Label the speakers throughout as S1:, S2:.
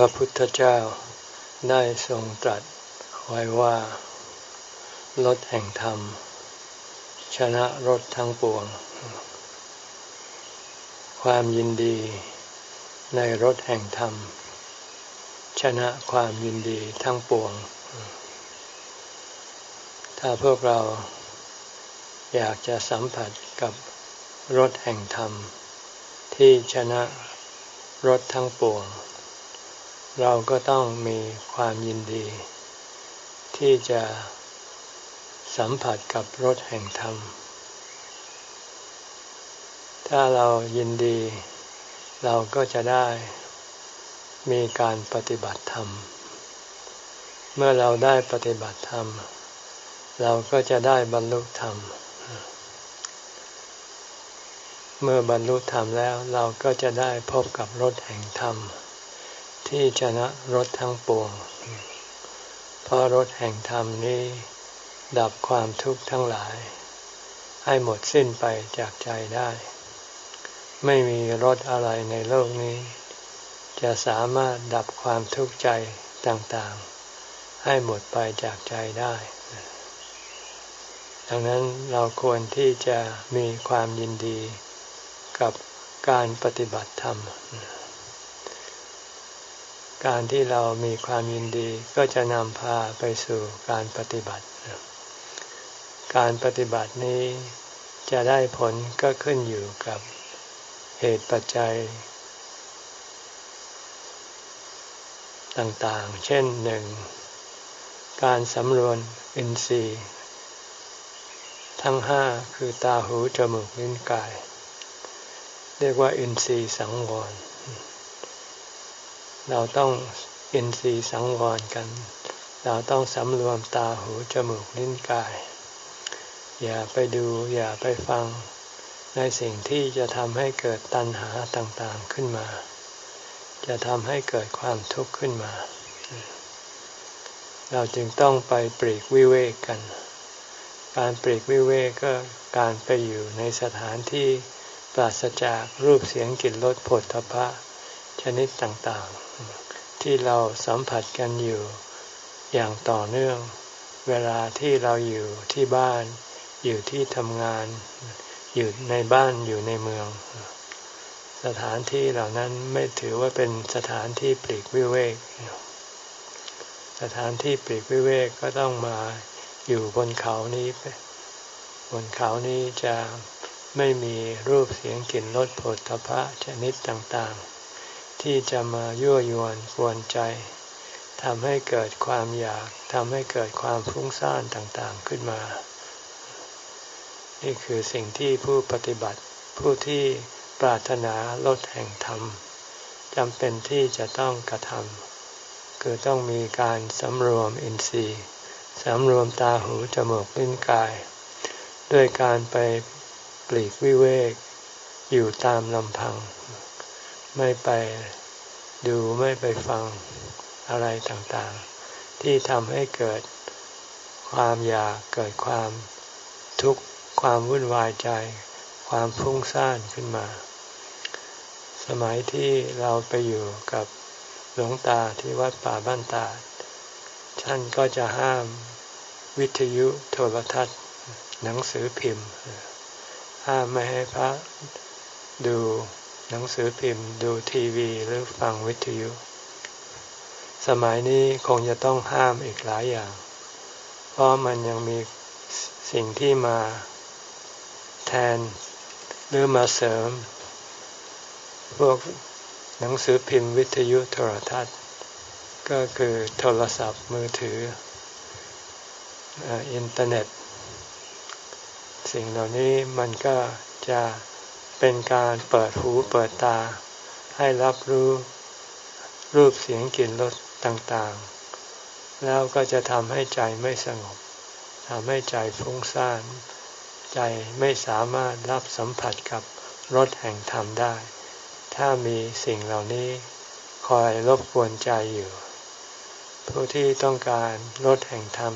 S1: พระพุทธเจ้าได้ทรงตรัสไว้ว่า รถแห่งธรรม ชนะรถทั้งปวง ความยินดีในรถแห่งธรรม ชนะความยินดีทั้งปวง ถ้าพวกเราอยากจะสัมผัสกับรถแห่งธรรม ที่ชนะรถทั้งปวง เราก็ต้องมีความยินดี ที่จะสัมผัสกับรสแห่งธรรม ถ้าเรายินดี เราก็จะได้มีการปฏิบัติธรรม เมื่อเราได้ปฏิบัติธรรม เราก็จะได้บรรลุธรรม เมื่อบรรลุธรรมแล้วเราก็จะได้พบกับรถแห่งธรรม ที่ชนะรถทั้งปวง เพราะรถแห่งธรรมนี้ ดับความทุกข์ทั้งหลาย ให้หมดสิ้นไปจากใจได้ ไม่มีรถอะไรในโลกนี้ จะสามารถดับความทุกข์ใจต่างๆ ให้หมดไปจากใจได้ ดังนั้นเราควรที่จะมีความยินดีกับการปฏิบัติธรรม การที่เรามีความยินดีก็จะนำพาไปสู่การปฏิบัติ การปฏิบัตินี้จะได้ผลก็ขึ้นอยู่กับเหตุปัจจัย ต่างๆ เช่นหนึ่ง การสำรวมอินทรีย์ ทั้งห้าคือตาหูจมูกลิ้นกาย เรียกว่าอินทรีย์สังวร เราต้องอินทรีย์สังวรกัน เราต้องสำรวมตาหูจมูกลิ้นกาย อย่าไปดูอย่าไปฟังในสิ่งที่จะทำให้เกิดตัณหาต่างๆขึ้นมา จะทำให้เกิดความทุกข์ขึ้นมา เราจึงต้องไปปรีกวิเวกกัน การปรีกวิเวกก็การไปอยู่ในสถานที่ปราศจากรูปเสียงกลิ่นรสผลทพะ ชนิดต่างๆ ที่เราสัมผัสกันอยู่อย่างต่อเนื่อง เวลาที่เราอยู่ที่บ้าน อยู่ที่ทำงาน อยู่ในบ้านอยู่ในเมือง สถานที่เหล่านั้นไม่ถือว่าเป็นสถานที่ปลีกวิเวก สถานที่ปลีกวิเวกก็ต้องมาอยู่บนเขานี้บนเขานี้จะไม่มีรูปเสียงกลิ่นรสผลทพะชนิดต่างๆ ที่จะมายั่วยวนกวนใจทำให้เกิดความอยากทำให้เกิดความฟุ้งซ่านต่างๆขึ้นมา นี่คือสิ่งที่ผู้ปฏิบัติผู้ที่ปรารถนาลดแห่งธรรมจำเป็นที่จะต้องกระทำคือต้องมีการสำรวมอินทรีย์สำรวมตาหูจมูกลิ้นกาย ด้วยการไปปลีกวิเวก อยู่ตามลำพัง ไม่ไปดูไม่ไปฟังอะไรต่างๆ ที่ทำให้เกิดความอยากเกิดความทุกข์ความวุ่นวายใจ ความฟุ้งซ่านขึ้นมา สมัยที่เราไปอยู่กับหลวงตาที่วัดป่าบ้านตาท่านก็จะห้ามวิทยุโทรทัศน์ หนังสือพิมพ์ ห้ามไม่ให้พระดู หนังสือพิมพ์ ดูทีวีหรือฟังวิทยุ สมัยนี้คงจะต้องห้ามอีกหลายอย่าง เพราะมันยังมีสิ่งที่มาแทนหรือมาเสริม พวกหนังสือพิมพ์วิทยุโทรทัศน์ ก็คือโทรศัพท์มือถืออินเทอร์เน็ต สิ่งเหล่านี้มันก็จะ เป็นการเปิดหูเปิดตา ให้รับรู้รูปเสียงกลิ่นรสต่างๆ แล้วก็จะทำให้ใจไม่สงบทำให้ใจฟุ้งซ่าน ใจไม่สามารถรับสัมผัสกับรสแห่งธรรมได้ ถ้ามีสิ่งเหล่านี้คอยรบกวนใจอยู่ ผู้ที่ต้องการรสแห่งธรรม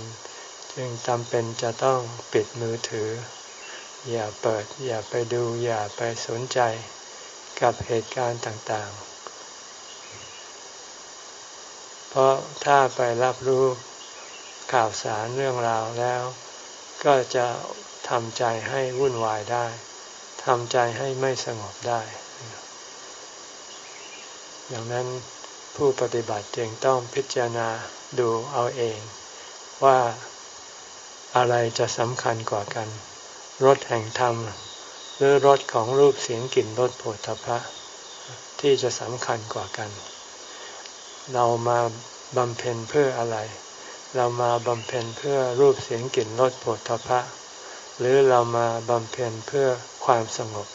S1: จึงจำเป็นจะต้องปิดมือถือ อย่าเปิด อย่าไปดู อย่าไปสนใจกับเหตุการณ์ต่างๆ เพราะถ้าไปรับรู้ข่าวสารเรื่องราวแล้ว ก็จะทำใจให้วุ่นวายได้ทำใจให้ไม่สงบได้ ดังนั้นผู้ปฏิบัติจึงต้องพิจารณาดูเอาเอง ว่าอะไรจะสำคัญกว่ากัน รถแห่งธรรม หรือรถของรูปเสียงกลิ่นรสโผฏฐพะที่จะสำคัญกว่ากัน เรามาบำเพ็ญเพื่ออะไร เรามาบำเพ็ญเพื่อรูปเสียงกลิ่นรสโผฏฐพะ หรือเรามาบำเพ็ญเพื่อความสงบ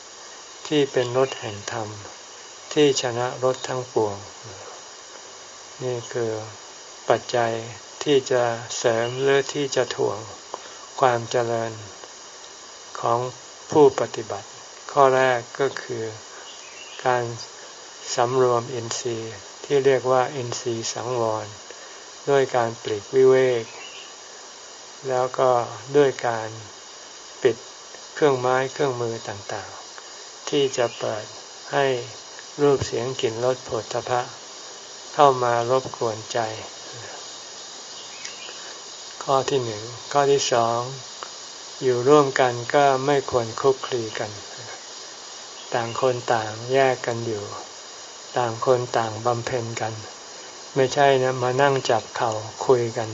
S1: ที่เป็นรถแห่งธรรม ที่ชนะรถทั้งปวง นี่คือปัจจัยที่จะเสริมหรือที่จะถ่วงความเจริญ ของผู้ปฏิบัติ ข้อแรกก็คือการสำรวมอินทรีย์ที่เรียกว่าอินทรีย์สังวร ด้วยการปลีกวิเวก แล้วก็ด้วยการปิดเครื่องไม้เครื่องมือต่างๆ ที่จะเปิดให้รูปเสียงกลิ่นรสผลทพะ เข้ามารบกวนใจ ข้อที่หนึ่งข้อที่สอง อยู่ร่วมกันก็ไม่ควรคุกคลีกัน ต่างคนต่างแยกกันอยู่ ต่างคนต่างบำเพ็ญกัน ไม่ใช่นะมานั่งจับเข่าคุยกัน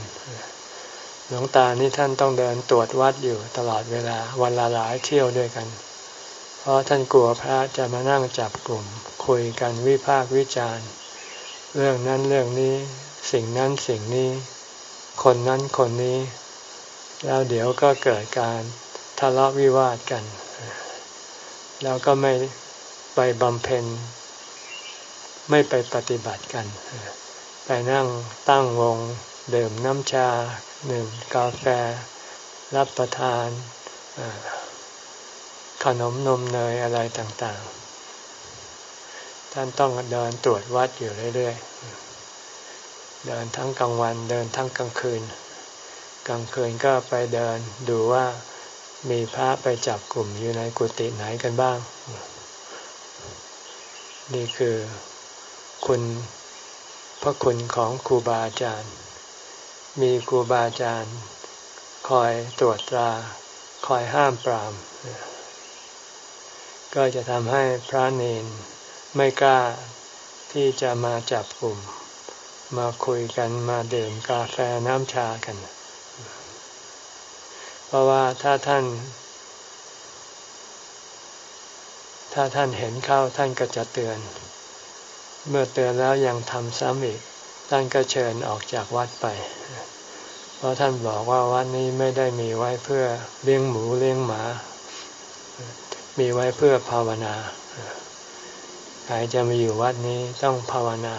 S1: หลวงตานี่ท่านต้องเดินตรวจวัดอยู่ตลอดเวลาวันละหลายเที่ยวด้วยกัน เพราะท่านกลัวพระจะมานั่งจับกลุ่ม คุยกันวิพากวิจารณ์ เรื่องนั้นเรื่องนี้ สิ่งนั้นสิ่งนี้ คนนั้นคนนี้ แล้วเดี๋ยวก็เกิดการทะเลาะวิวาทกัน แล้วก็ไม่ไปบำเพ็ญ ไม่ไปปฏิบัติกัน ไปนั่งตั้งวงดื่มน้ำชาหนึ่งกาแฟ รับประทานขนมนมเนยอะไรต่างๆ ท่านต้องเดินตรวจวัดอยู่เรื่อยๆ เดินทั้งกลางวันเดินทั้งกลางคืน กลางคืนก็ไปเดินดูว่ามีพระไปจับกลุ่มอยู่ในกุฏิไหนกันบ้าง นี่คือคุณพระคุณของครูบาอาจารย์ มีครูบาอาจารย์ คอยตรวจตรา คอยห้ามปราม ก็จะทำให้พระเนนไม่กล้าที่จะมาจับกลุ่ม มาคุยกันมาดื่มกาแฟน้ำชากัน ราะว่าถ้าท่าน ถ้าท่านเห็นเข้าท่านก็จะเตือน เมื่อเตือนแล้วยังทำซ้ำอีก ท่านก็เชิญออกจากวัดไป เพราะท่านบอกว่าวัดนี้ไม่ได้มีไว้เพื่อเลี้ยงหมูเลี้ยงหมา มีไว้เพื่อภาวนาใครจะมาอยู่วัดนี้ต้องภาวนา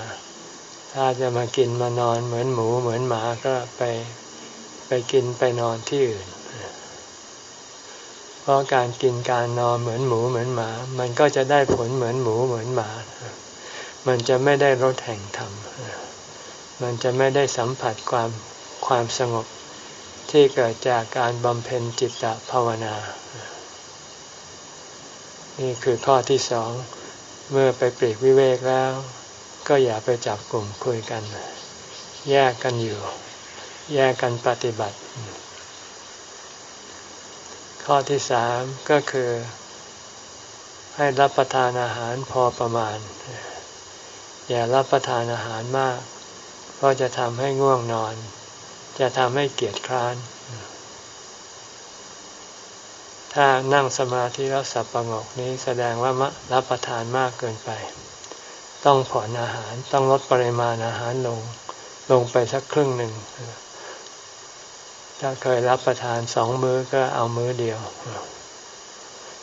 S1: ถ้าจะมากินมานอนเหมือนหมูเหมือนหมาก็ไปไปกินไปนอนที่อื่น เพราะการกินการนอนเหมือนหมูเหมือนหมา มันก็จะได้ผลเหมือนหมูเหมือนหมา มันจะไม่ได้รสแห่งธรรม มันจะไม่ได้สัมผัสความความสงบที่เกิดจากการบำเพ็ญจิตตภาวนา นี่คือข้อที่สอง เมื่อไปปรีกวิเวกแล้ว ก็อย่าไปจับกลุ่มคุยกัน แยกกันอยู่ แยกกันปฏิบัติ ข้อที่สามก็คือ ให้รับประทานอาหารพอประมาณ อย่ารับประทานอาหารมาก เพราะจะทำให้ง่วงนอน จะทำให้เกียจคร้าน ถ้านั่งสมาธิแล้วสับประงกนี้แสดงว่ารับประทานมากเกินไป ต้องผ่อนอาหารต้องลดปริมาณอาหารลง ลงไปสักครึ่งหนึ่ง ถ้าเคยรับประทานสองมื้อก็เอามื้อเดียว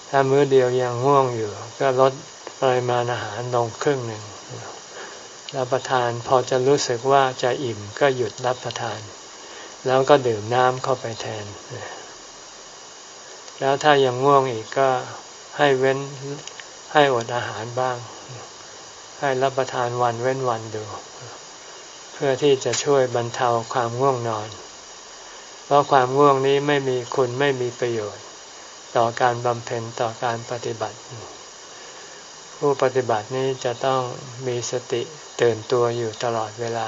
S1: ถ้ามื้อเดียวยังง่วงอยู่ ก็ลดปริมาณอาหารลงครึ่งหนึ่งรับประทานพอจะรู้สึกว่าจะอิ่มก็หยุดรับประทาน แล้วก็ดื่มน้ำเข้าไปแทน แล้วถ้ายังง่วงอีกก็ให้เว้นให้อดอาหารบ้าง ให้รับประทานวันเว้นวันดู เพื่อที่จะช่วยบรรเทาความง่วงนอน ราะความง่วงนี้ไม่มีคุณไม่มีประโยชน์ ต่อการบำเพ็ญต่อการปฏิบัติ ผู้ปฏิบัตินี้จะต้องมีสติตื่นตัวอยู่ตลอดเวลา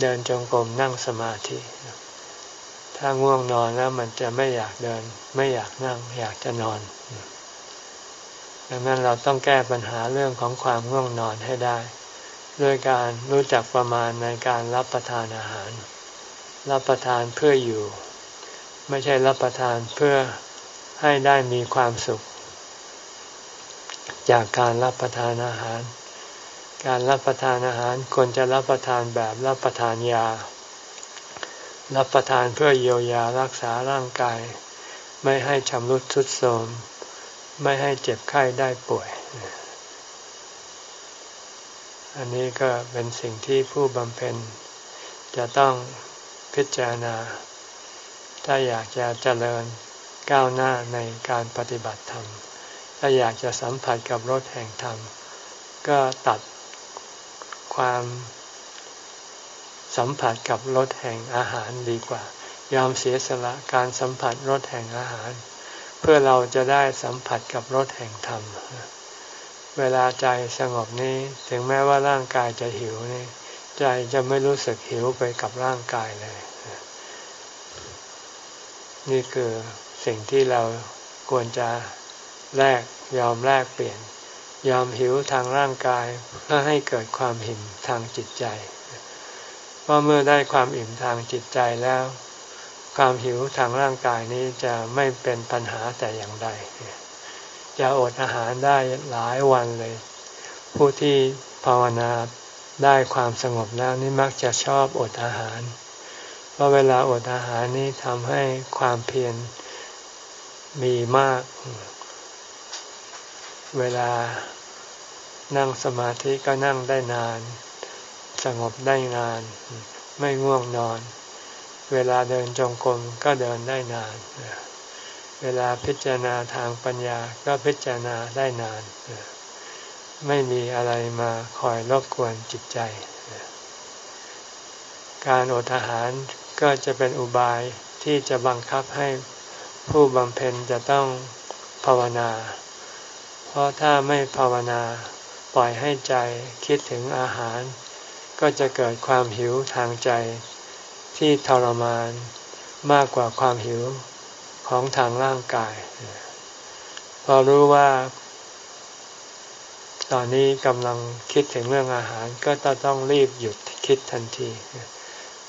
S1: เดินจงกรมนั่งสมาธิ ถ้าง่วงนอนแล้วมันจะไม่อยากเดิน ไม่อยากนั่ง อยากจะนอน ดังนั้นเราต้องแก้ปัญหาเรื่องของความง่วงนอนให้ได้ ด้วยการรู้จักประมาณในการรับประทานอาหาร รับประทานเพื่ออยู่ ไม่ใช่รับประทานเพื่อให้ได้มีความสุข จากการรับประทานอาหาร การรับประทานอาหารควรจะรับประทานแบบรับประทานยา รับประทานเพื่อเยียวยารักษาร่างกาย ไม่ให้ชำรุดทรุดโทรมไม่ให้เจ็บไข้ได้ป่วย อันนี้ก็เป็นสิ่งที่ผู้บำเพ็ญ จะต้องพิจารณา ถ้าอยากจะเจริญก้าวหน้าในการปฏิบัติธรรม ถ้าอยากจะสัมผัสกับรถแห่งธรรม ก็ตัดความสัมผัสกับรสแห่งอาหารดีกว่า ยอมเสียสละการสัมผัสรสแห่งอาหาร เพื่อเราจะได้สัมผัสกับรสแห่งธรรม เวลาใจสงบนี้ ถึงแม้ว่าร่างกายจะหิวนี่ใจจะไม่รู้สึกหิวไปกับร่างกายเลย นี่คือสิ่งที่เราควรจะแลกยอมแลกเปลี่ยน ยอมหิวทางร่างกายเพื่อให้เกิดความหิ่มทางจิตใจเพราะเมื่อได้ความอิ่มทางจิตใจแล้ว ความหิวทางร่างกายนี้จะไม่เป็นปัญหาแต่อย่างใด จะอดอาหารได้หลายวันเลย ผู้ที่ภาวนาได้ความสงบแล้วนี่มักจะชอบอดอาหาร เพราะเวลาอดอาหารนี้ทำให้ความเพียรมีมาก เวลานั่งสมาธิก็นั่งได้นาน สงบได้นาน ไม่ง่วงนอน เวลาเดินจงกรมก็เดินได้นาน เวลาพิจารณาทางปัญญาก็พิจารณาได้นาน ไม่มีอะไรมาคอยรบกวนจิตใจ การอดอาหารก็จะเป็นอุบายที่จะบังคับให้ผู้บำเพ็ญจะต้องภาวนา เพราะถ้าไม่ภาวนาปล่อยให้ใจคิดถึงอาหาร ก็จะเกิดความหิวทางใจที่ทรมานมากกว่าความหิว ของทางร่างกาย พอรู้ว่า ตอนนี้กำลังคิดถึงเรื่องอาหารก็ต้องรีบหยุดคิดทันที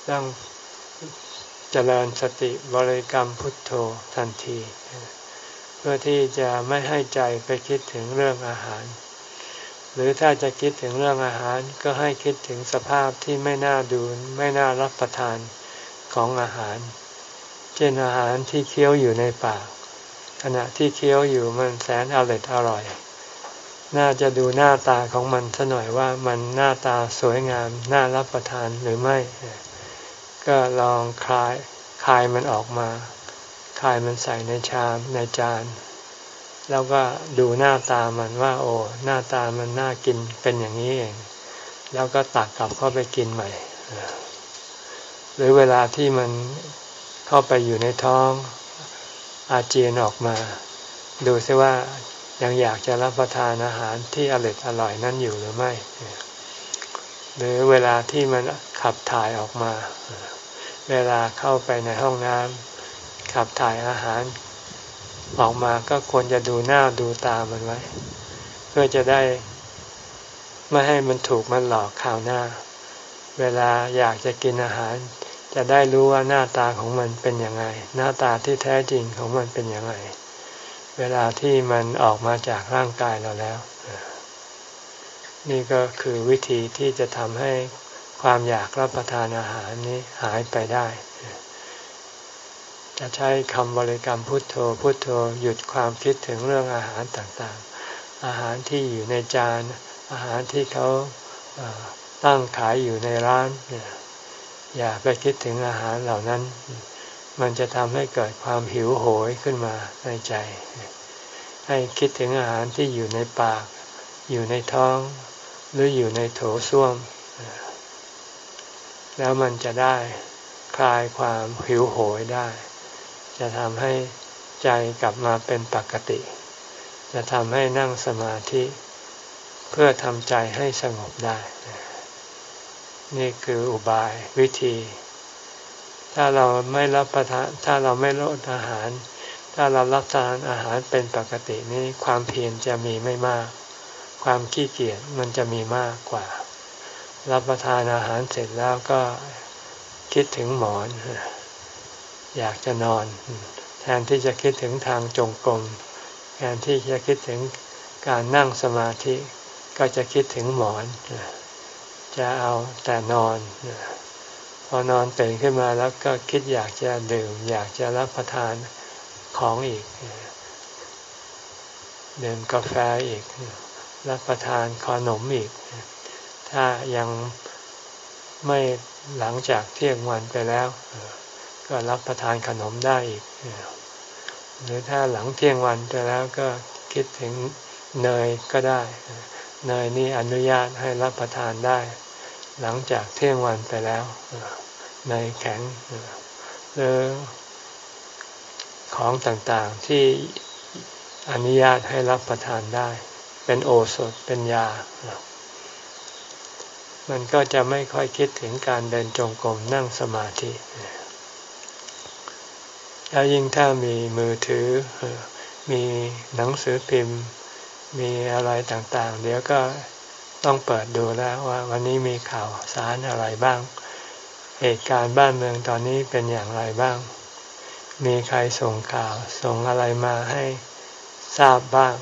S1: ต้องเจริญสติบริกรรมพุทโธทันที เพื่อที่จะไม่ให้ใจไปคิดถึงเรื่องอาหาร หรือถ้าจะคิดถึงเรื่องอาหารก็ให้คิดถึงสภาพที่ไม่น่าดูไม่น่ารับประทานของอาหาร เช่นอาหารที่เคี้ยวอยู่ในปาก ขณะที่เคี้ยวอยู่มันแสนอร่อยอร่อย น่าจะดูหน้าตาของมันซะหน่อยว่ามันหน้าตาสวยงาม น่ารับประทานหรือไม่ ก็ลองคลายคลายมันออกมาคลายมันใส่ในชามในจาน แล้วก็ดูหน้าตามันว่า โอ้หน้าตามันน่ากินเป็นอย่างนี้เอง แล้วก็ตักกลับเข้าไปกินใหม่หรือเวลาที่มัน เข้าไปอยู่ในท้องอาเจียนออกมา ดูซิว่ายังอยากจะรับประทานอาหารที่อร่อยอร่อยนั่นอยู่หรือไม่ หรือเวลาที่มันขับถ่ายออกมา เวลาเข้าไปในห้องน้ำขับถ่ายอาหาร ออกมาก็ควรจะดูหน้าดูตามันไว้ เพื่อจะได้ ไม่ให้มันถูกมันหลอกข่าวหน้า เวลาอยากจะกินอาหาร จะได้รู้ว่าหน้าตาของมันเป็นยังไง หน้าตาที่แท้จริงของมันเป็นยังไง เวลาที่มันออกมาจากร่างกายเราแล้ว นี่ก็คือวิธีที่จะทำให้ความอยากรับประทานอาหารนี้หายไปได้ จะใช้คำบริกรรมพุทโธพุทโธหยุดความคิดถึงเรื่องอาหารต่างๆ อาหารที่อยู่ในจาน อาหารที่เขาตั้งขายอยู่ในร้าน อย่าไปคิดถึงอาหารเหล่านั้น มันจะทำให้เกิดความหิวโหยขึ้นมาในใจ ให้คิดถึงอาหารที่อยู่ในปาก อยู่ในท้อง หรืออยู่ในโถส้วม แล้วมันจะได้คลายความหิวโหยได้ จะทำให้ใจกลับมาเป็นปกติ จะทำให้นั่งสมาธิ เพื่อทำใจให้สงบได้ นี่คืออุบายวิธี ถ้าเราไม่รับประทานถ้าเราไม่ลดอาหาร ถ้าเรารับทานอาหารเป็นปกตินี้ความเพียรจะมีไม่มาก ความขี้เกียจมันจะมีมากกว่า รับประทานอาหารเสร็จแล้วก็คิดถึงหมอน อยากจะนอน แทนที่จะคิดถึงทางจงกรมแทนที่จะคิดถึงการนั่งสมาธิก็จะคิดถึงหมอน จะเอาแต่นอน พอนอนตื่นขึ้นมาแล้วก็คิดอยากจะดื่ม อยากจะรับประทานของอีกดื่มกาแฟอีก รับประทานขนมอีก ถ้ายังไม่หลังจากเที่ยงวันไปแล้ว ก็รับประทานขนมได้อีก หรือถ้าหลังเที่ยงวันไปแล้วก็คิดถึงเนยก็ได้ เนยนี่อนุญาตให้รับประทานได้ หลังจากเที่ยงวันไปแล้วเนแข็งหรือของต่างๆที่อนุญาตให้รับประทานได้ เป็นโอสถเป็นยา มันก็จะไม่ค่อยคิดถึงการเดินจงกรมนั่งสมาธิแล้วยิ่งถ้ามีมือถือ มีหนังสือพิมพ์ มีอะไรต่างๆ เดี๋ยวก็ ต้องเปิดดูแล้วว่า วันนี้มีข่าวสารอะไรบ้าง เหตุการณ์บ้านเมืองตอนนี้เป็นอย่างไรบ้าง มีใครส่งข่าวส่งอะไรมาให้ทราบบ้าง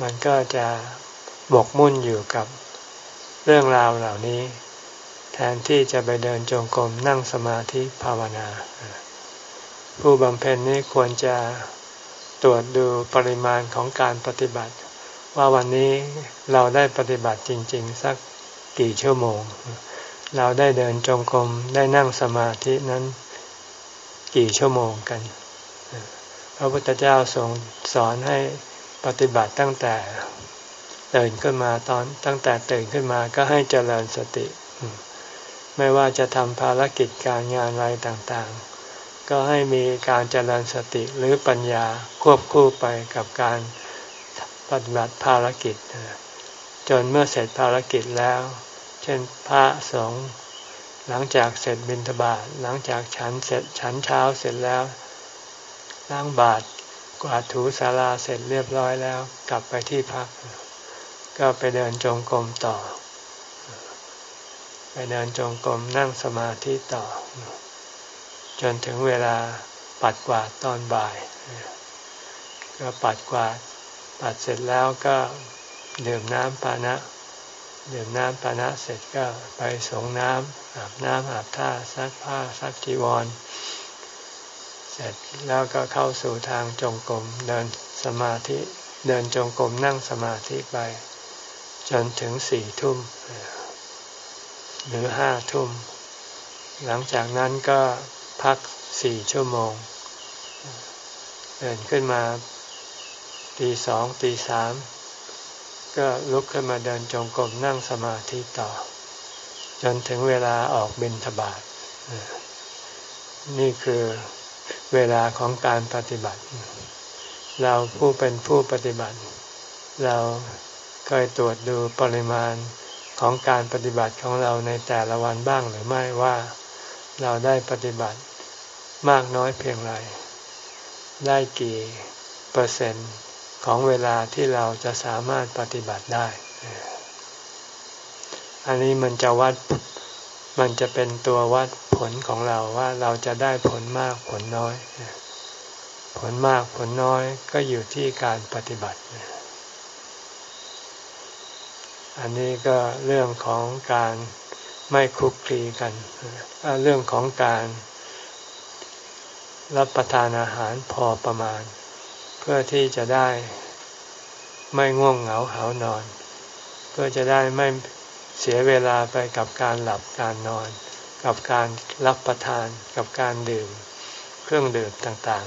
S1: มันก็จะบกมุ่นอยู่กับเรื่องราวเหล่านี้ แทนที่จะไปเดินจงกรมนั่งสมาธิภาวนา ผู้บำเพ็ญนี้ควรจะตรวจดูปริมาณของการปฏิบัติ ว่าวันนี้เราได้ปฏิบัติจริง ๆ สักกี่ชั่วโมง เราได้เดินจงกรมได้นั่งสมาธินั้นกี่ชั่วโมงกัน พระพุทธเจ้าทรงสอนให้ปฏิบัติตั้งแต่ตื่นขึ้นมาตอนตั้งแต่ตื่นขึ้นมาก็ให้เจริญสติ ไม่ว่าจะทำภารกิจการงานอะไรต่างๆ ก็ให้มีการเจริญสติหรือปัญญาควบคู่ไปกับการ ปฏิบัติภารกิจ จนเมื่อเสร็จภารกิจแล้ว เช่นพระสงฆ์หลังจากเสร็จบิณฑบาตหลังจากฉันเสร็จฉันเช้าเสร็จแล้วล้างบาตรกวาดถูสาราเสร็จเรียบร้อยแล้ว กลับไปที่พัก ก็ไปเดินจงกรมต่อ ไปเดินจงกรมนั่งสมาธิต่อ จนถึงเวลาปัดกวาดตอนบ่าย ก็ปัดกวาด ปัดเสร็จแล้วก็ดื่มน้ำปานะ ดื่มน้ำปานะเสร็จก็ไปสงน้ำอาบน้ำอาบท่าซักผ้าซักจีวร เสร็จแล้วก็เข้าสู่ทางจงกรมเดินสมาธิเดินจงกรมนั่งสมาธิไป จนถึงสี่ทุ่ม หรือห้าทุ่ม หลังจากนั้นก็พักสี่ชั่วโมง เดินขึ้นมา ตีสองตีสามก็ลุกขึ้นมาเดินจงกรมนั่งสมาธิต่อ จนถึงเวลาออกบิณฑบาตนี่คือเวลาของการปฏิบัติ เราผู้เป็นผู้ปฏิบัติ เราเคยตรวจดูปริมาณของการปฏิบัติของเราในแต่ละวันบ้างหรือไม่ว่า เราได้ปฏิบัติมากน้อยเพียงไร ได้กี่เปอร์เซ็นต์ ของเวลาที่เราจะสามารถปฏิบัติได้ อันนี้มันจะวัด มันจะเป็นตัววัดผลของเราว่าเราจะได้ผลมากผลน้อย ผลมากผลน้อยก็อยู่ที่การปฏิบัติ อันนี้ก็เรื่องของการไม่คุกคีกัน เรื่องของการรับประทานอาหารพอประมาณ พื่อที่จะได้ไม่ง่วงเหงาหานอน เพื่อจะได้ไม่เสียเวลาไปกับการหลับการนอน กับการรับประทานกับการดื่ม เครื่องดื่มต่าง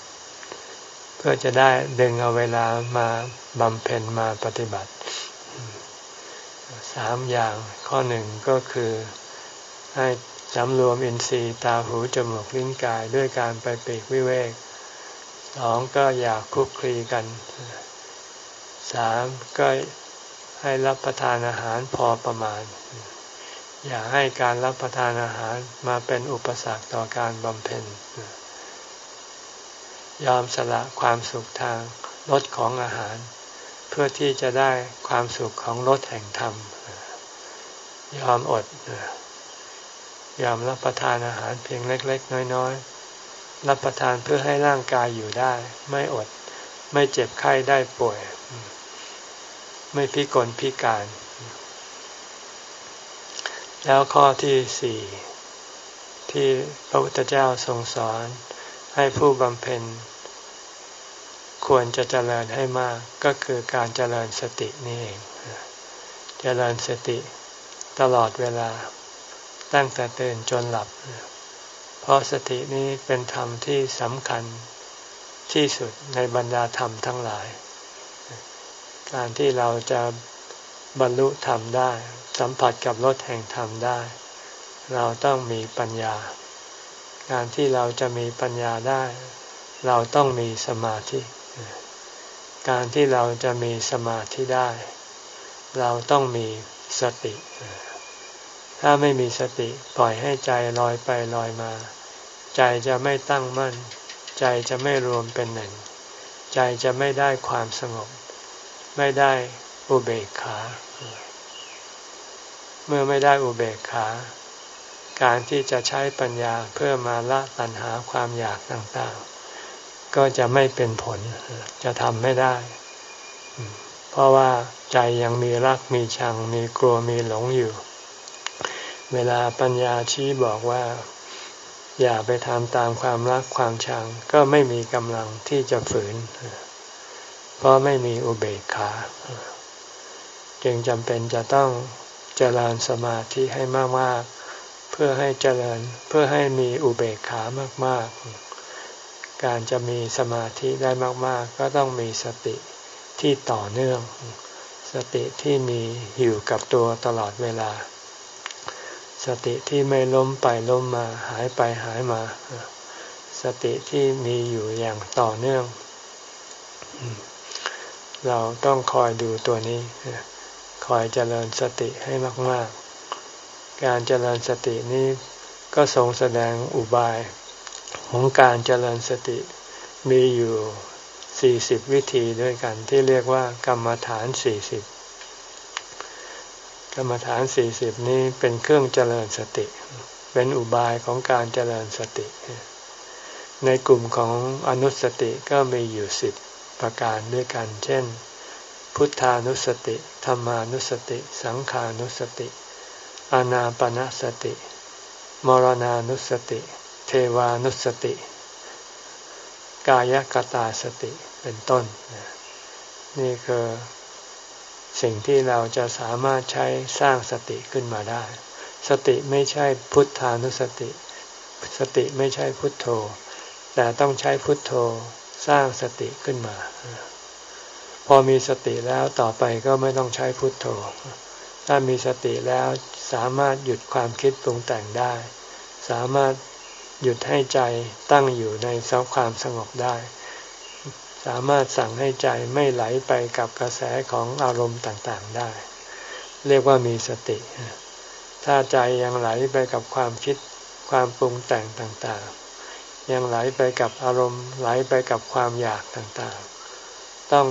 S1: ๆ เพื่อจะได้ดึงเอาเวลามาบำเพ็ญมาปฏิบัติสามอย่างข้อหนึ่งก็คือให้สำรวมอินทรีย์ตาหูจมูกลิ้นกายด้วยการไปปีกวิเวก สองก็อยากคุกคลีกันสามก็ให้รับประทานอาหารพอประมาณ อย่าให้การรับประทานอาหารมาเป็นอุปสรรคต่อการบำเพ็ญยอมสละความสุขทางรสของอาหาร เพื่อที่จะได้ความสุขของรสแห่งธรรม ยอมอด ยอมรับประทานอาหารเพียงเล็ก ๆ น้อย ๆ รับประทานเพื่อให้ร่างกายอยู่ได้ ไม่อด ไม่เจ็บไข้ได้ป่วย ไม่พิกลพิการ แล้วข้อที่สี่ที่พระพุทธเจ้าทรงสอนให้ผู้บำเพ็ญ ควรจะเจริญให้มากก็คือการเจริญสตินี่เอง เจริญสติตลอดเวลาตั้งแต่ตื่นจนหลับ เพราะสตินี้เป็นธรรมที่สำคัญที่สุดในบรรดาธรรมทั้งหลาย การที่เราจะบรรลุธรรมได้ สัมผัสกับรสแห่งธรรมได้ เราต้องมีปัญญา การที่เราจะมีปัญญาได้ เราต้องมีสมาธิ การที่เราจะมีสมาธิได้ เราต้องมีสติ ถ้าไม่มีสติปล่อยให้ใจลอยไปลอยมา ใจจะไม่ตั้งมั่น ใจจะไม่รวมเป็นหนึ่ง ใจจะไม่ได้ความสงบ ไม่ได้อุเบกขา เมื่อไม่ได้อุเบกขา การที่จะใช้ปัญญาเพื่อมาละตัณหาความอยากต่างๆ ก็จะไม่เป็นผล จะทำไม่ได้ เพราะว่าใจยังมีรักมีชังมีกลัวมีหลงอยู่ เวลาปัญญาชี้บอกว่า อย่าไปทำตามความรักความชัง ก็ไม่มีกำลังที่จะฝืน เพราะไม่มีอุเบกขา จึงจำเป็นจะต้องเจริญสมาธิให้มากๆ เพื่อให้เจริญเพื่อให้มีอุเบกขามากๆ การจะมีสมาธิได้มากๆ ก็ต้องมีสติที่ต่อเนื่อง สติที่มีอยู่กับตัวตลอดเวลา สติที่ไม่ล้มไปล้มมาหายไปหายมา สติที่มีอยู่อย่างต่อเนื่อง เราต้องคอยดูตัวนี้ คอยเจริญสติให้มาก ๆ การเจริญสตินี้ก็ทรงแสดงอุบายของการเจริญสติมีอยู่สี่สิบวิธีด้วยกันที่เรียกว่ากรรมฐานสี่สิบ กรรมฐานสี่สิบนี้เป็นเครื่องเจริญสติ เป็นอุบายของการเจริญสติ ในกลุ่มของอนุสติก็มีอยู่สิบประการด้วยกัน เช่น พุทธานุสติธรรมานุสติ สังขานุสติ อานาปนาสติ มรณานุสติ เทวานุสติ กายกตาสติเป็นต้น นี่คือ สิ่งที่เราจะสามารถใช้สร้างสติขึ้นมาได้ สติไม่ใช่พุทธานุสติ สติไม่ใช่พุทโธ แต่ต้องใช้พุทโธสร้างสติขึ้นมา พอมีสติแล้วต่อไปก็ไม่ต้องใช้พุทโธ ถ้ามีสติแล้วสามารถหยุดความคิดปรุงแต่งได้ สามารถหยุดให้ใจตั้งอยู่ในสความสงบได้ สามารถสั่งให้ใจไม่ไหลไปกับกระแสของอารมณ์ต่างๆได้ เรียกว่ามีสติ ถ้าใจยังไหลไปกับความคิดความปรุงแต่งต่างๆ ยังไหลไปกับอารมณ์ ไหลไปกับความอยากต่างๆ ต้อง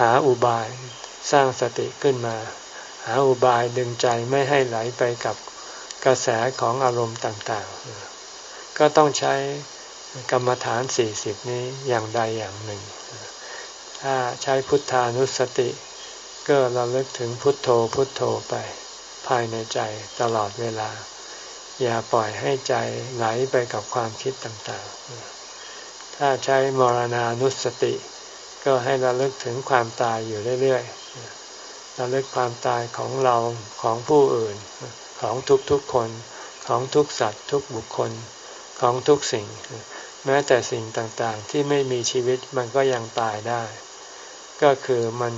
S1: หาอุบายสร้างสติขึ้นมา หาอุบายดึงใจไม่ให้ไหลไปกับกระแสของอารมณ์ต่างๆ ก็ต้องใช้ กรรมฐานสี่สิบนี้อย่างใดอย่างหนึ่ง ถ้าใช้พุทธานุสติ ก็เราเลิกถึงพุทโธพุทโธไป ภายในใจตลอดเวลา อย่าปล่อยให้ใจไหลไปกับความคิดต่างๆ ถ้าใช้มรณานุสติ ก็ให้เราเลิกถึงความตายอยู่เรื่อยๆเราเลิกความตายของเราของผู้อื่น ของทุกๆคนของทุกสัตว์ทุกบุคคลของทุกสิ่ง แม้แต่สิ่งต่างๆ ที่ไม่มีชีวิตมันก็ยังตายได้ ก็คือมัน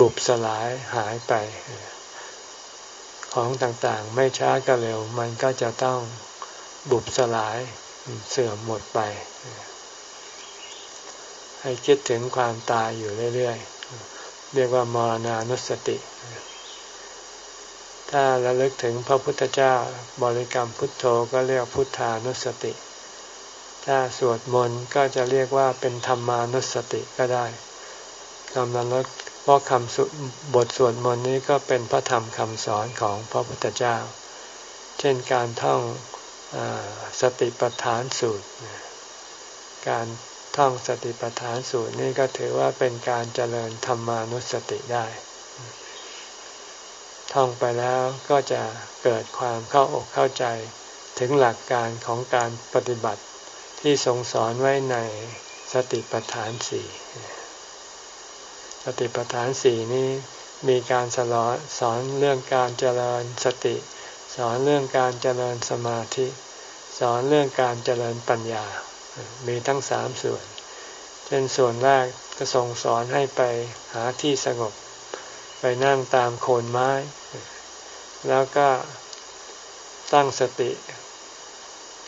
S1: บุบสลายหายไป ของต่างๆ ไม่ช้าก็เร็ว มันก็จะต้องบุบสลายเสื่อมหมดไป ให้คิดถึงความตายอยู่เรื่อยๆ เรียกว่ามรณานุสติ ถ้าระลึกถึงพระพุทธเจ้าบริกรรมพุทโธก็เรียกพุทธานุสติ ถ้าสวดมนต์ก็จะเรียกว่าเป็นธรรมานุสติก็ได้กำลังลดเพราะคำสุบทสวดมนต์นี้ก็เป็นพระธรรมคำสอนของพระพุทธเจ้า เช่นการท่องอสติปัฏฐานสูตร การท่องสติปัฏฐานสูตรนี่ก็ถือว่าเป็นการเจริญธรรมานุสติได้ ท่องไปแล้วก็จะเกิดความเข้าอกเข้าใจถึงหลักการของการปฏิบัติ ที่ทรงสอนไว้ในสติปัฏฐานสี่สติปัฏฐานสี่นี้มีการสอนสอนเรื่องการเจริญสติ สอนเรื่องการเจริญสมาธิ สอนเรื่องการเจริญปัญญา มีทั้งสามส่วน เช่นส่วนแรกก็ทรงสอนให้ไปหาที่สงบ ไปนั่งตามโคนไม้ แล้วก็ตั้งสติ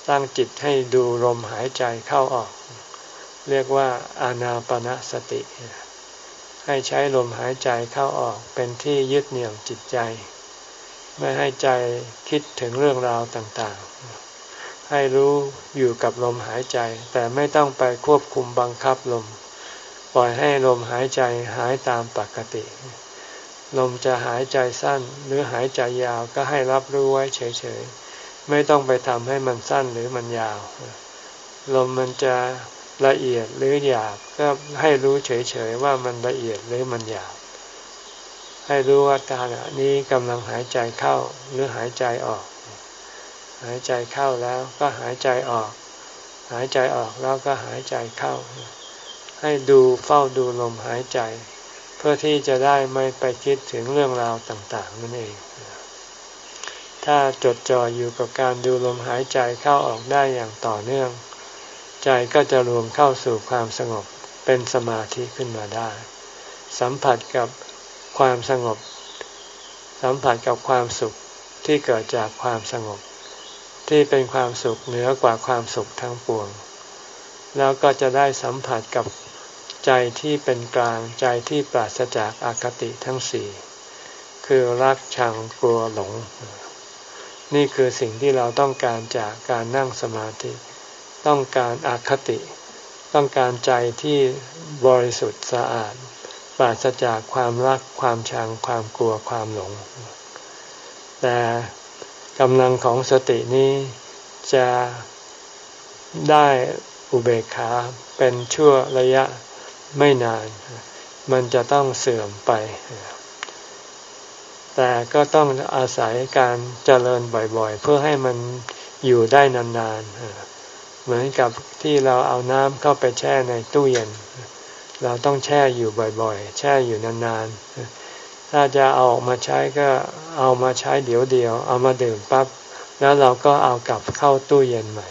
S1: ตั้งจิตให้ดูลมหายใจเข้าออก เรียกว่าอานาปณะสติ ให้ใช้ลมหายใจเข้าออกเป็นที่ยึดเหนี่ยวจิตใจ ไม่ให้ใจคิดถึงเรื่องราวต่างๆ ให้รู้อยู่กับลมหายใจ แต่ไม่ต้องไปควบคุมบังคับลม ปล่อยให้ลมหายใจหายตามปกติ ลมจะหายใจสั้นหรือหายใจยาวก็ให้รับรู้ไว้เฉยๆ ไม่ต้องไปทำให้มันสั้นหรือมันยาว ลมมันจะละเอียดหรือหยาบก็ให้รู้เฉยๆว่ามันละเอียดหรือมันหยาบ ให้รู้ว่าขณะนี้กำลังหายใจเข้าหรือหายใจออก หายใจเข้าแล้วก็หายใจออก หายใจออกแล้วก็หายใจเข้า ให้ดูเฝ้าดูลมหายใจ เพื่อที่จะได้ไม่ไปคิดถึงเรื่องราวต่างๆนั่นเอง ถ้าจดจ่ออยู่กับการดูลมหายใจเข้าออกได้อย่างต่อเนื่อง ใจก็จะรวมเข้าสู่ความสงบเป็นสมาธิขึ้นมาได้ สัมผัสกับความสงบ สัมผัสกับความสุขที่เกิดจากความสงบ ที่เป็นความสุขเหนือกว่าความสุขทั้งปวง แล้วก็จะได้สัมผัสกับใจที่เป็นกลางใจที่ปราศจากอาคติทั้งสี่ คือรักชังกลัวหลง นี่คือสิ่งที่เราต้องการจากการนั่งสมาธิ ต้องการอาคติ ต้องการใจที่บริสุทธิ์สะอาดปราศจากความรักความชังความกลัวความหลง แต่กำลังของสตินี้จะได้อุเบกขาเป็นชั่วระยะไม่นาน มันจะต้องเสื่อมไป แต่ก็ต้องอาศัยการเจริญบ่อยๆ เพื่อให้มันอยู่ได้นานๆ เหมือนกับที่เราเอาน้ำเข้าไปแช่ในตู้เย็น เราต้องแช่อยู่บ่อยๆ แช่อยู่นานๆ ถ้าจะเอาออกมาใช้ก็เอามาใช้เดี๋ยวเดียว เอามาดื่มปั๊บแล้วเราก็เอากลับเข้าตู้เย็นใหม่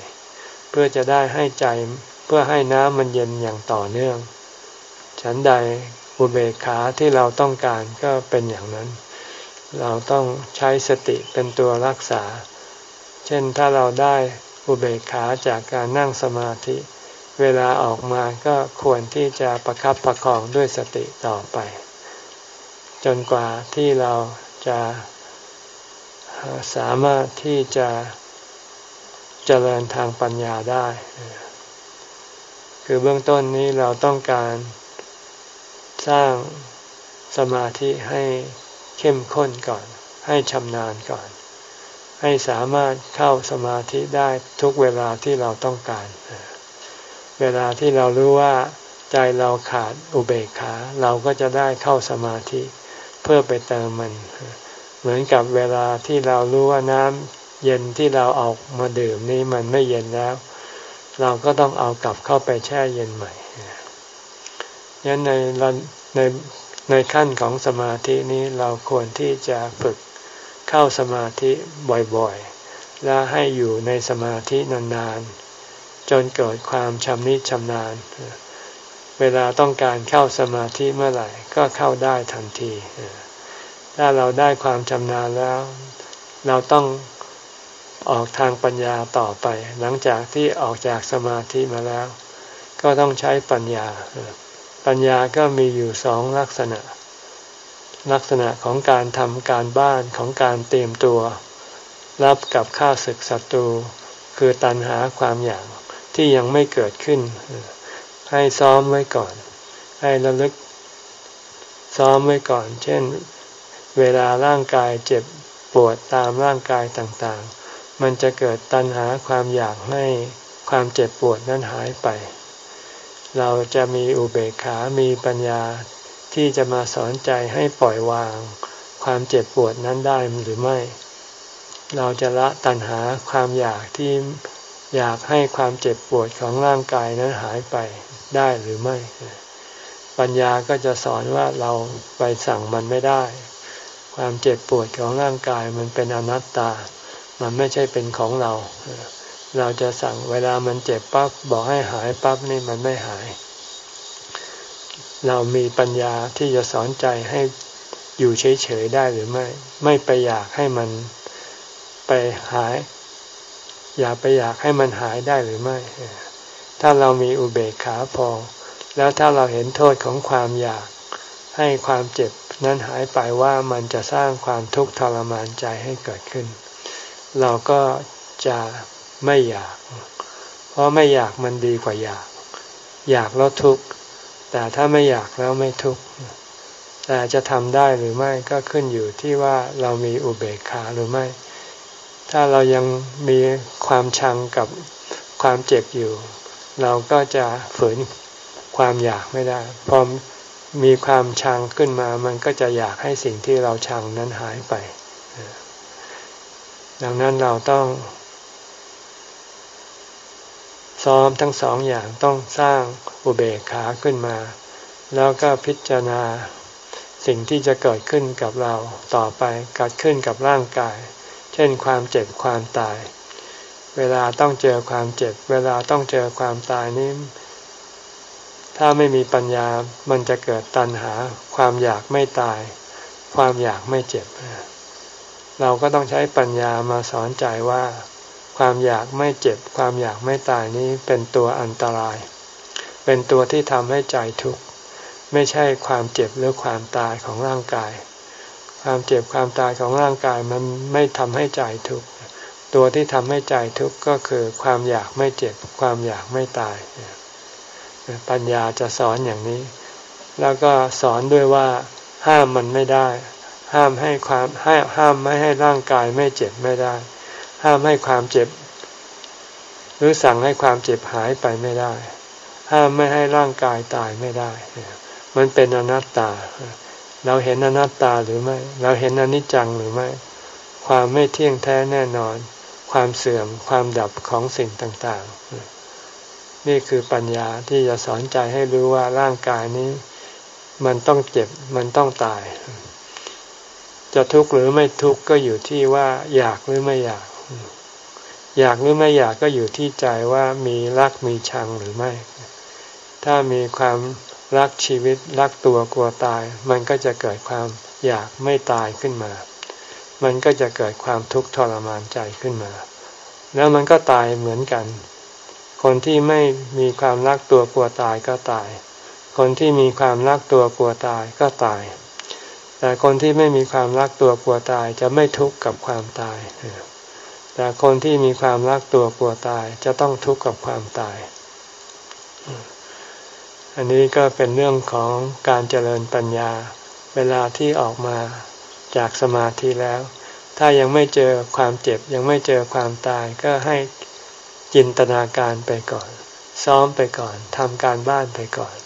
S1: เพื่อจะได้ให้ใจเพื่อให้น้ำมันเย็นอย่างต่อเนื่อง ฉันใดอุเบกขาที่เราต้องการก็เป็นอย่างนั้น เราต้องใช้สติเป็นตัวรักษา เช่นถ้าเราได้อุเบกขาจากการนั่งสมาธิ เวลาออกมาก็ควรที่จะประครับประคองด้วยสติต่อไป จนกว่าที่เราจะสามารถที่จะเจริญทางปัญญาได้ คือเบื้องต้นนี้เราต้องการสร้างสมาธิให้ เข้มข้นก่อน ให้ชำนาญก่อน ให้สามารถเข้าสมาธิได้ทุกเวลาที่เราต้องการ เวลาที่เรารู้ว่าใจเราขาดอุเบกขา เราก็จะได้เข้าสมาธิ เพื่อไปเติมมัน เหมือนกับเวลาที่เรารู้ว่าน้ำเย็นที่เราเอามาดื่มนี้มันไม่เย็นแล้ว เราก็ต้องเอากลับเข้าไปแช่เย็นใหม่ยันในใน ในขั้นของสมาธินี้เราควรที่จะฝึกเข้าสมาธิบ่อยๆ และให้อยู่ในสมาธินานๆ จนเกิดความชำนิชำนาญ เวลาต้องการเข้าสมาธิเมื่อไหร่ก็เข้าได้ทันที ถ้าเราได้ความชำนาญแล้ว เราต้องออกทางปัญญาต่อไป หลังจากที่ออกจากสมาธิมาแล้ว ก็ต้องใช้ปัญญา ปัญญาก็มีอยู่สองลักษณะ ลักษณะของการทำการบ้านของการเตรียมตัว รับกับข้าศึกศัตรู คือตันหาความอยากที่ยังไม่เกิดขึ้น ให้ซ้อมไว้ก่อน ให้ระลึก ซ้อมไว้ก่อน เช่น เวลาร่างกายเจ็บปวดตามร่างกายต่างๆ มันจะเกิดตัณหาความอยากให้ความเจ็บปวดนั้นหายไป เราจะมีอุเบกขา มีปัญญาที่จะมาสอนใจให้ปล่อยวาง ความเจ็บปวดนั้นได้หรือไม่ เราจะละตัณหาความอยากที่อยากให้ความเจ็บปวดของร่างกายนั้นหายไปได้หรือไม่ ปัญญาก็จะสอนว่าเราไปสั่งมันไม่ได้ ความเจ็บปวดของร่างกายมันเป็นอนัตตา มันไม่ใช่เป็นของเราเเราจะสั่งเวลามันเจ็บปั๊บบอกให้หายปั๊บนี่มันไม่หาย เรามีปัญญาที่จะสอนใจให้อยู่เฉยๆได้หรือไม่ ไม่ไปอยากให้มันไปหาย อย่าไปอยากให้มันหายได้หรือไม่ ถ้าเรามีอุเบกขาพอ แล้วถ้าเราเห็นโทษของความอยากให้ความเจ็บนั้นหายไปว่ามันจะสร้างความทุกข์ทรมานใจให้เกิดขึ้น เราก็จะ ไม่อยาก เพราะไม่อยากมันดีกว่าอยาก อยากแล้วทุกข์แต่ถ้าไม่อยากแล้วไม่ทุกข์แต่จะทำได้หรือไม่ก็ขึ้นอยู่ที่ว่าเรามีอุเบกขาหรือไม่ ถ้าเรายังมีความชังกับความเจ็บอยู่ เราก็จะฝืนความอยากไม่ได้ พอมีความชังขึ้นมา มันก็จะอยากให้สิ่งที่เราชังนั้นหายไป ดังนั้นเราต้อง ซ้อมทั้งสองอย่างต้องสร้างอุเบกขาขึ้นมา แล้วก็พิจารณาสิ่งที่จะเกิดขึ้นกับเราต่อไปเกิดขึ้นกับร่างกาย เช่นความเจ็บความตาย เวลาต้องเจอความเจ็บ เวลาต้องเจอความตายนี้ถ้าไม่มีปัญญา มันจะเกิดตัณหา ความอยากไม่ตาย ความอยากไม่เจ็บ เราก็ต้องใช้ปัญญามาสอนใจว่า ความอยากไม่เจ็บ ความอยากไม่ตายนี้เป็นตัวอันตราย เป็นตัวที่ทำให้ใจทุกข์ไม่ใช่ความเจ็บหรือความตายของร่างกาย ความเจ็บความตายของร่างกายมันไม่ทำให้ใจทุกข์ตัวที่ทำให้ใจทุกข์ก็คือความอยากไม่เจ็บ ความอยากไม่ตาย ปัญญาจะสอนอย่างนี้ แล้วก็สอนด้วยว่าห้ามมันไม่ได้ ห้ามให้ความห้ห้ามไม่ให้ร่างกายไม่เจ็บไม่ได้ ห้ามให้ความเจ็บ หรือสั่งให้ความเจ็บหายไปไม่ได้ ห้ามไม่ให้ร่างกายตายไม่ได้ มันเป็นอนัตตา เราเห็นอนัตตาหรือไม่ เราเห็นอนิจจังหรือไม่ ความไม่เที่ยงแท้แน่นอน ความเสื่อมความดับของสิ่งต่าง ๆ นี่คือปัญญาที่จะสอนใจให้รู้ว่าร่างกายนี้ มันต้องเจ็บมันต้องตายจะทุกข์หรือไม่ทุกข์ก็อยู่ที่ว่าอยากหรือไม่อยาก อยากหรือไม่อยากก็อยู่ที่ใจว่ามีรักมีชังหรือไม่ ถ้ามีความรักชีวิตรักตัวกลัวตาย มันก็จะเกิดความอยากไม่ตายขึ้นมา มันก็จะเกิดความทุกข์ทรมานใจขึ้นมา แล้วมันก็ตายเหมือนกัน คนที่ไม่มีความรักตัวกลัวตายก็ตาย คนที่มีความรักตัวกลัวตายก็ตาย แต่คนที่ไม่มีความรักตัวกลัวตายจะไม่ทุกข์กับความตาย แต่คนที่มีความรักตัวกลัวตายจะต้องทุกข์กับความตาย อันนี้ก็เป็นเรื่องของการเจริญปัญญา เวลาที่ออกมาจากสมาธิแล้ว ถ้ายังไม่เจอความเจ็บยังไม่เจอความตายก็ให้จินตนาการไปก่อน ซ้อมไปก่อนทำการบ้านไปก่อน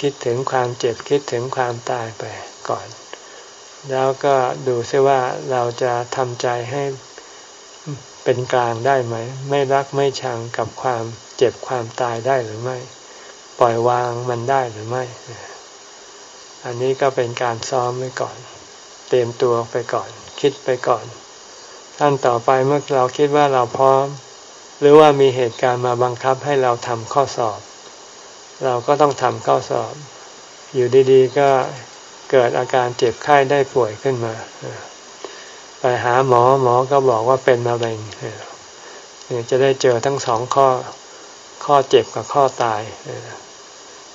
S1: คิดถึงความเจ็บคิดถึงความตายไปก่อน แล้วก็ดูซิว่าเราจะทำใจให้ เป็นกลางได้ไหม ไม่รักไม่ชังกับความเจ็บความตายได้หรือไม่ ปล่อยวางมันได้หรือไม่ อันนี้ก็เป็นการซ้อมไว้ก่อน เตรียมตัวไปก่อน คิดไปก่อนขั้นต่อไปเมื่อเราคิดว่าเราพร้อม หรือว่ามีเหตุการณ์มาบังคับให้เราทำข้อสอบ เราก็ต้องทำข้อสอบ อยู่ดีๆ ก็เกิดอาการเจ็บไข้ได้ป่วยขึ้นมา ไปหาหมอหมอก็บอกว่าเป็นมะเร็งจะได้เจอทั้งสองข้อข้อเจ็บกับข้อตาย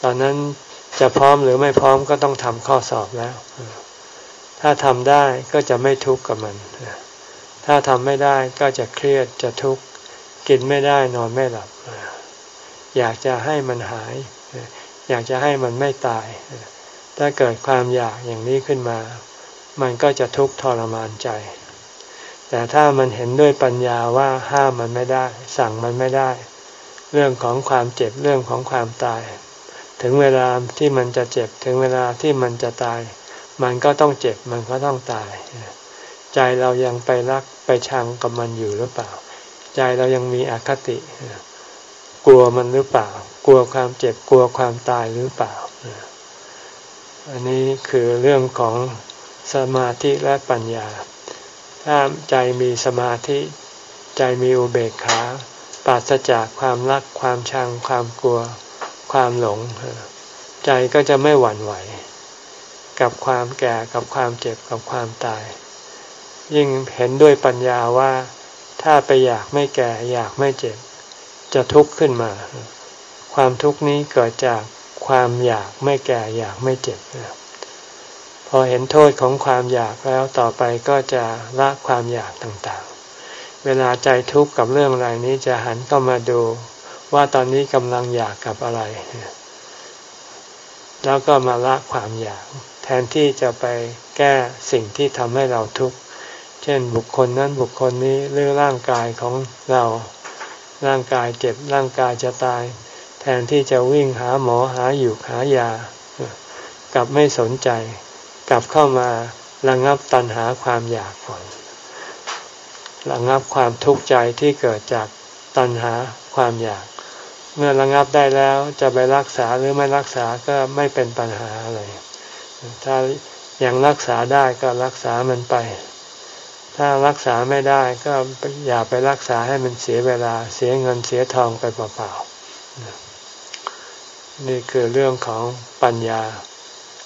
S1: ตอนนั้นจะพร้อมหรือไม่พร้อมก็ต้องทำข้อสอบแล้ว ถ้าทำได้ก็จะไม่ทุกข์กับมัน ถ้าทำไม่ได้ก็จะเครียดจะทุกข์กินไม่ได้นอนไม่หลับ อยากจะให้มันหาย อยากจะให้มันไม่ตาย ถ้าเกิดความอยากอย่างนี้ขึ้นมา มันก็จะทุกข์ทรมานใจ แต่ถ้ามันเห็นด้วยปัญญาว่าห้ามมันไม่ได้ สั่งมันไม่ได้ เรื่องของความเจ็บเรื่องของความตาย ถึงเวลาที่มันจะเจ็บถึงเวลาที่มันจะตาย มันก็ต้องเจ็บมันก็ต้องตาย ใจเรายังไปรักไปชังกับมันอยู่หรือเปล่า ใจเรายังมีอคติ กลัวมันหรือเปล่า กลัวความเจ็บกลัวความตายหรือเปล่าอันนี้คือเรื่องของ สมาธิและปัญญา ถ้าใจมีสมาธิ ใจมีอุเบกขาปราศจากความรักความชัง ความกลัว ความหลง ใจก็จะไม่หวั่นไหว กับความแก่กับความเจ็บกับความตาย ยิ่งเห็นด้วยปัญญาว่า ถ้าไปอยากไม่แก่อยากไม่เจ็บ จะทุกข์ขึ้นมา ความทุกข์นี้เกิดจากความอยากไม่แก่อยากไม่เจ็บ อเห็นโทษของความอยากแล้วต่อไปก็จะละความอยากต่างๆ เวลาใจทุกข์กับเรื่องอะไรนี้จะหันเข้ามาดูว่าตอนนี้กำลังอยากกับอะไร แล้วก็มาละความอยาก แทนที่จะไปแก้สิ่งที่ทำให้เราทุกข์ เช่นบุคคลนั้นบุคคลนี้หรือร่างกายของเรา ร่างกายเจ็บร่างกายจะตาย แทนที่จะวิ่งหาหมอหาอยู่หายากลับไม่สนใจ กลับเข้ามาระงับตัณหาความอยากก่อนระงับความทุกข์ใจที่เกิดจากตัณหาความอยาก เมื่อระงับได้แล้วจะไปรักษาหรือไม่รักษาก็ไม่เป็นปัญหาอะไรถ้ายังรักษาได้ก็รักษามันไป ถ้ารักษาไม่ได้ก็อย่าไปรักษาให้มันเสียเวลาเสียเงินเสียทองไปเปล่าๆนี่คือเรื่องของปัญญา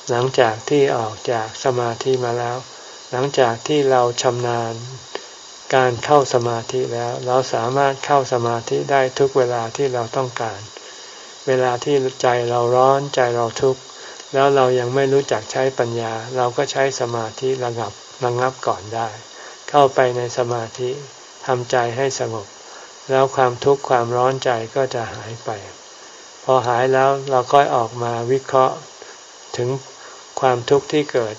S1: หลังจากที่ออกจากสมาธิมาแล้ว หลังจากที่เราชำนาญการเข้าสมาธิแล้ว เราสามารถเข้าสมาธิได้ทุกเวลาที่เราต้องการ เวลาที่ใจเราร้อนใจเราทุกข์แล้วเรายังไม่รู้จักใช้ปัญญา เราก็ใช้สมาธิระงับระงับก่อนได้ เข้าไปในสมาธิทำใจให้สงบ แล้วความทุกข์ความร้อนใจก็จะหายไป พอหายแล้วเราก็ออกมาวิเคราะห์ถึง ความทุกข์ที่เกิด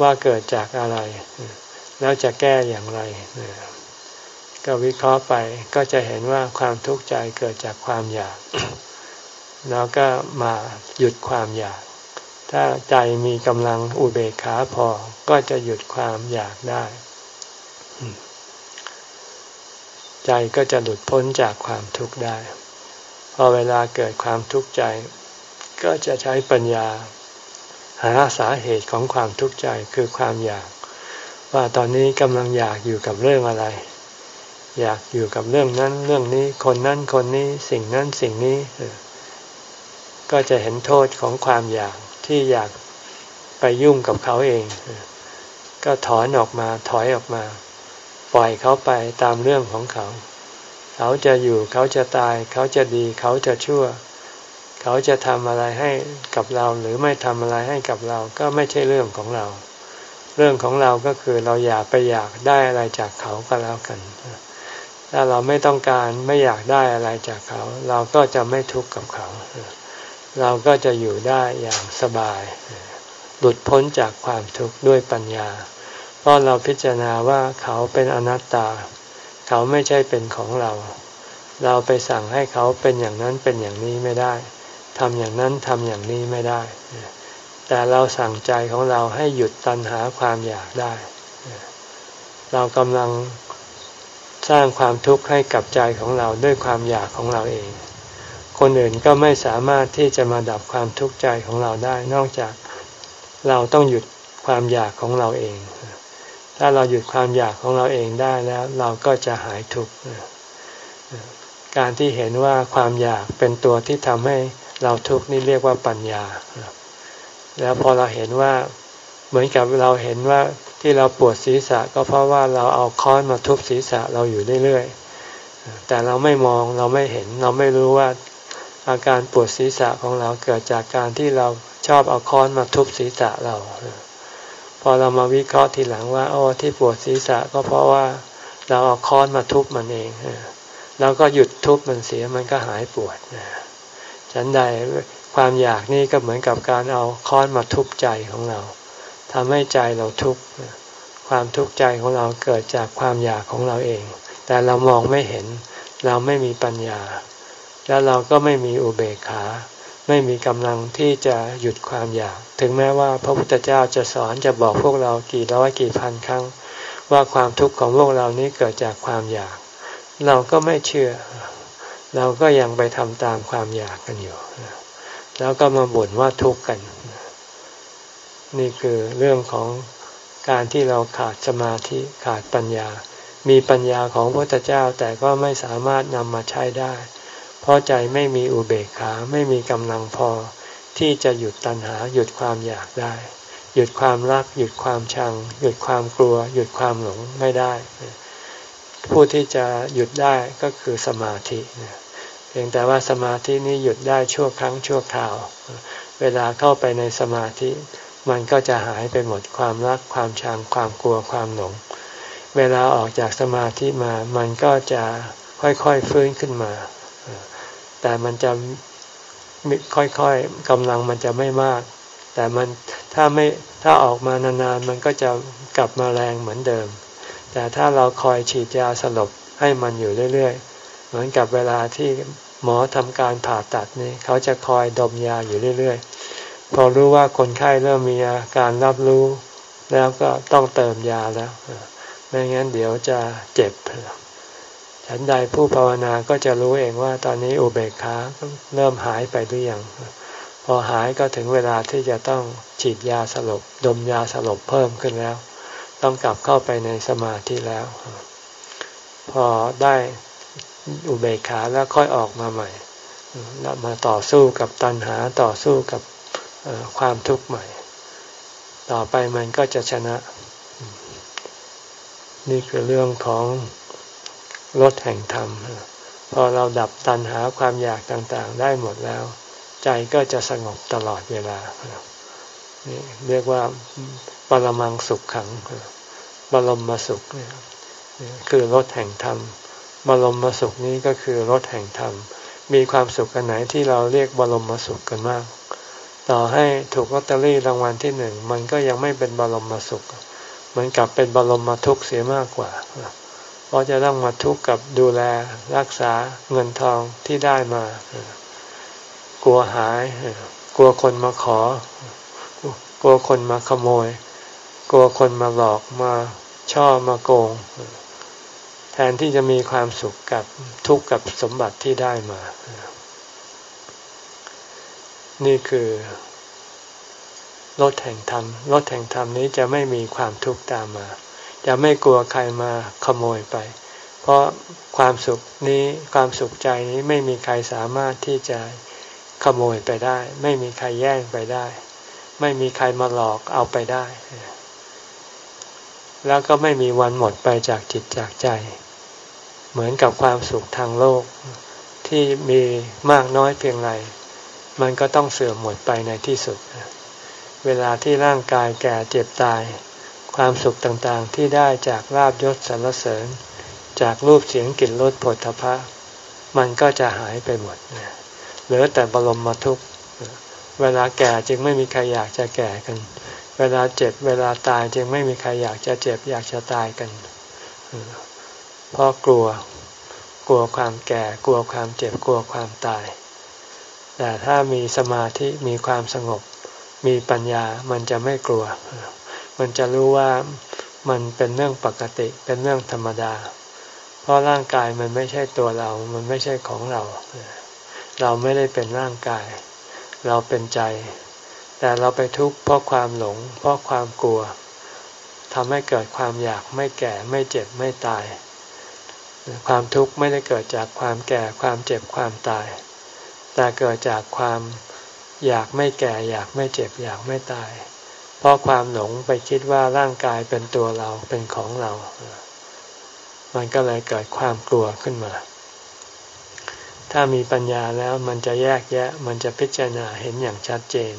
S1: ว่าเกิดจากอะไร แล้วจะแก้อย่างไร ก็วิเคราะห์ไปก็จะเห็นว่าความทุกข์ใจเกิดจากความอยาก แล้วก็มาหยุดความอยาก ถ้าใจมีกำลังอุเบกขาพอก็จะหยุดความอยากได้ ใจก็จะหลุดพ้นจากความทุกข์ได้ พอเวลาเกิดความทุกข์ใจ ก็จะใช้ปัญญา หาสาเหตุของความทุกข์ใจคือความอยาก ว่าตอนนี้กำลังอยากอยู่กับเรื่องอะไร อยากอยู่กับเรื่องนั้นเรื่องนี้คนนั้นคนนี้สิ่งนั้นสิ่งนี้ก็จะเห็นโทษของความอยากที่อยากไปยุ่งกับเขาเอง ก็ถอนออกมาถอยออกมา ปล่อยเขาไปตามเรื่องของเขา เขาจะอยู่เขาจะตาย เขาจะดีเขาจะชั่ว เขาจะทำอะไรให้กับเราหรือไม่ทำอะไรให้กับเราก็ไม่ใช่เรื่องของเรา เรื่องของเราก็คือเราอยากไปอยากได้อะไรจากเขาก็แล้วกัน ถ้าเราไม่ต้องการไม่อยากได้อะไรจากเขา เราก็จะไม่ทุกข์กับเขา เราก็จะอยู่ได้อย่างสบาย หลุดพ้นจากความทุกข์ด้วยปัญญา เพราะเราพิจารณาว่าเขาเป็นอนัตตา เขาไม่ใช่เป็นของเรา เราไปสั่งให้เขาเป็นอย่างนั้นเป็นอย่างนี้ไม่ได้ ทำอย่างนั้นทำอย่างนี้ไม่ได้ แต่เราสั่งใจของเราให้หยุดตัณหาความอยากได้ เรากำลังสร้างความทุกข์ให้กับใจของเราด้วยความอยากของเราเอง คนอื่นก็ไม่สามารถที่จะมาดับความทุกข์ใจของเราได้ นอกจากเราต้องหยุดความอยากของเราเอง ถ้าเราหยุดความอยากของเราเองได้แล้ว เราก็จะหายทุกข์การที่เห็นว่าความอยากเป็นตัวที่ทำให้ เราทุกข์นี่เรียกว่าปัญญา แล้วพอเราเห็นว่าเหมือนกับเราเห็นว่าที่เราปวดศีรษะ ก็เพราะว่าเราเอาค้อนมาทุบศีรษะเราอยู่เรื่อยๆ แต่เราไม่มองเราไม่เห็นเราไม่รู้ว่าอาการปวดศีรษะของเราเกิดจากการที่เราชอบเอาค้อนมาทุบศีรษะเรา พอเรามาวิเคราะห์ทีหลังว่าโอ้ที่ปวดศีรษะก็เพราะว่าเราเอาค้อนมาทุบมันเอง แล้วก็หยุดทุบมันเสียมันก็หายปวด ฉันใดความอยากนี่ก็เหมือนกับการเอาค้อนมาทุบใจของเราทำให้ใจเราทุกข์ความทุกข์ใจของเราเกิดจากความอยากของเราเอง แต่เรามองไม่เห็น เราไม่มีปัญญา แล้วเราก็ไม่มีอุเบกขา ไม่มีกำลังที่จะหยุดความอยาก ถึงแม้ว่าพระพุทธเจ้าจะสอนจะบอกพวกเรากี่ร้อยกี่พันครั้ง ว่าความทุกข์ของพวกเรานี้เกิดจากความอยาก เราก็ไม่เชื่อ เราก็ยังไปทำตามความอยากกันอยู่ แล้วก็มาบ่นว่าทุกข์กัน นี่คือเรื่องของการที่เราขาดสมาธิขาดปัญญา มีปัญญาของพระพุทธเจ้าแต่ก็ไม่สามารถนำมาใช้ได้ เพราะใจไม่มีอุเบกขาไม่มีกำลังพอ ที่จะหยุดตัณหาหยุดความอยากได้ หยุดความรัก หยุดความชัง หยุดความกลัว หยุดความหลงไม่ได้ ผู้ที่จะหยุดได้ก็คือสมาธิเพียงแต่ว่าสมาธินี้หยุดได้ชั่วครั้งชั่วคราว เวลาเข้าไปในสมาธิ มันก็จะหายไปหมดความรักความชังความกลัวความหลง เวลาออกจากสมาธิมา มันก็จะค่อยๆฟื้นขึ้นมา แต่มันจะค่อยๆกำลังมันจะไม่มาก แต่มันถ้าไม่ถ้าออกมานานๆมันก็จะกลับมาแรงเหมือนเดิม แต่ถ้าเราคอยฉีดยาสลบให้มันอยู่เรื่อยๆ เหมือนกับเวลาที่หมอทำการผ่าตัดนี่เขาจะคอยดมยาอยู่เรื่อยๆ พอรู้ว่าคนไข้เริ่มมีอาการรับรู้ แล้วก็ต้องเติมยาแล้วไม่งั้นเดี๋ยวจะเจ็บฉันใดผู้ภาวนาก็จะรู้เองว่าตอนนี้อุเบกขาเริ่มหายไปหรือยังพอหายก็ถึงเวลาที่จะต้องฉีดยาสลบ ดมยาสลบเพิ่มขึ้นแล้ว ต้องกลับเข้าไปในสมาธิแล้ว พอได้อุเบกขาแล้วค่อยออกมาใหม่แล้วมาต่อสู้กับตัณหาต่อสู้กับความทุกข์ใหม่ ต่อไปมันก็จะชนะ นี่คือเรื่องของรถแห่งธรรม พอเราดับตัณหาความอยากต่างๆ ได้หมดแล้ว ใจก็จะสงบตลอดเวลานี่เรียกว่า ปรมังสุขขัง บรมมาสุขคือรถแห่งธรรม บรมมาสุขนี้ก็คือรถแห่งธรรม มีความสุขกันไหนที่เราเรียกบรมมาสุขกันมาก ต่อให้ถูกลอตเตอรี่รางวัลที่หนึ่งมันก็ยังไม่เป็นบรมมาสุข เหมือนกับเป็นบรมมาทุกข์เสียมากกว่า เพราะจะต้องมาทุกข์กับดูแลรักษาเงินทองที่ได้มา กลัวหาย กลัวคนมาขอกลัวคนมาขโมย กลัวคนมาหลอกมาช่อมาโกง แทนที่จะมีความสุขกับทุกข์กับสมบัติที่ได้มา นี่คือรถแห่งธรรมรถแห่งธรรมนี้จะไม่มีความทุกข์ตามมา จะไม่กลัวใครมาขโมยไป เพราะความสุขนี้ความสุขใจนี้ไม่มีใครสามารถที่จะขโมยไปได้ ไม่มีใครแย่งไปได้ ไม่มีใครมาหลอกเอาไปได้ แล้วก็ไม่มีวันหมดไปจากจิตจากใจ เหมือนกับความสุขทางโลก ที่มีมากน้อยเพียงไร มันก็ต้องเสื่อมหมดไปในที่สุด เวลาที่ร่างกายแก่เจ็บตาย ความสุขต่างๆที่ได้จากลาบยศสรรเสริญ จากรูปเสียงกลิ่นรสผลทพะ มันก็จะหายไปหมดเหลือแต่บรมมาทุกเวลาแก่จึงไม่มีใครอยากจะแก่กัน เวลาเจ็บเวลาตายจึงไม่มีใครอยากจะเจ็บอยากจะตายกันเพราะกลัว กลัวความแก่ กลัวความเจ็บกลัวความตาย แต่ถ้ามีสมาธิมีความสงบ มีปัญญามันจะไม่กลัว มันจะรู้ว่ามันเป็นเรื่องปกติเป็นเรื่องธรรมดา เพราะร่างกายมันไม่ใช่ตัวเรา มันไม่ใช่ของเรา เราไม่ได้เป็นร่างกาย เราเป็นใจ แต่เราไปทุกข์เพราะความหลง เพราะความกลัวทำให้เกิดความอยากไม่แก่ไม่เจ็บไม่ตาย ความทุกข์ไม่ได้เกิดจากความแก่ความเจ็บความตาย แต่เกิดจากความอยากไม่แก่อยากไม่เจ็บอยากไม่ตาย เพราะความหลงไปคิดว่าร่างกายเป็นตัวเราเป็นของเรา มันก็เลยเกิดความกลัวขึ้นมา ถ้ามีปัญญาแล้วมันจะแยกแยะ มันจะพิจารณาเห็นอย่างชัดเจน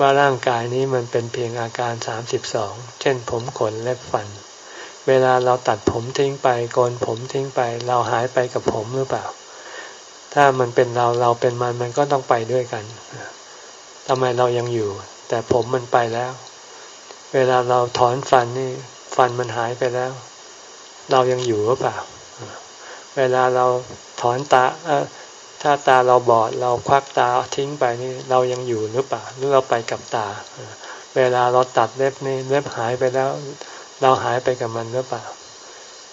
S1: ว่าร่างกายนี้มันเป็นเพียงอาการสามสิบสองเช่นผมขนเล็บฟัน เวลาเราตัดผมทิ้งไปโกนผมทิ้งไป เราหายไปกับผมหรือเปล่า ถ้ามันเป็นเราเราเป็นมันมันก็ต้องไปด้วยกันทำไมเรายังอยู่ แต่ผมมันไปแล้ว เวลาเราถอนฟันนี่ฟันมันหายไปแล้ว เรายังอยู่หรือเปล่า เวลาเราถอนตา ถ้าตาเราบอดเราควักตาทิ้งไปนี่เรายังอยู่หรือเปล่าหรือเราไปกับตา เวลาเราตัดเล็บนี่เล็บหายไปแล้ว เราหายไปกับมันหรือเปล่า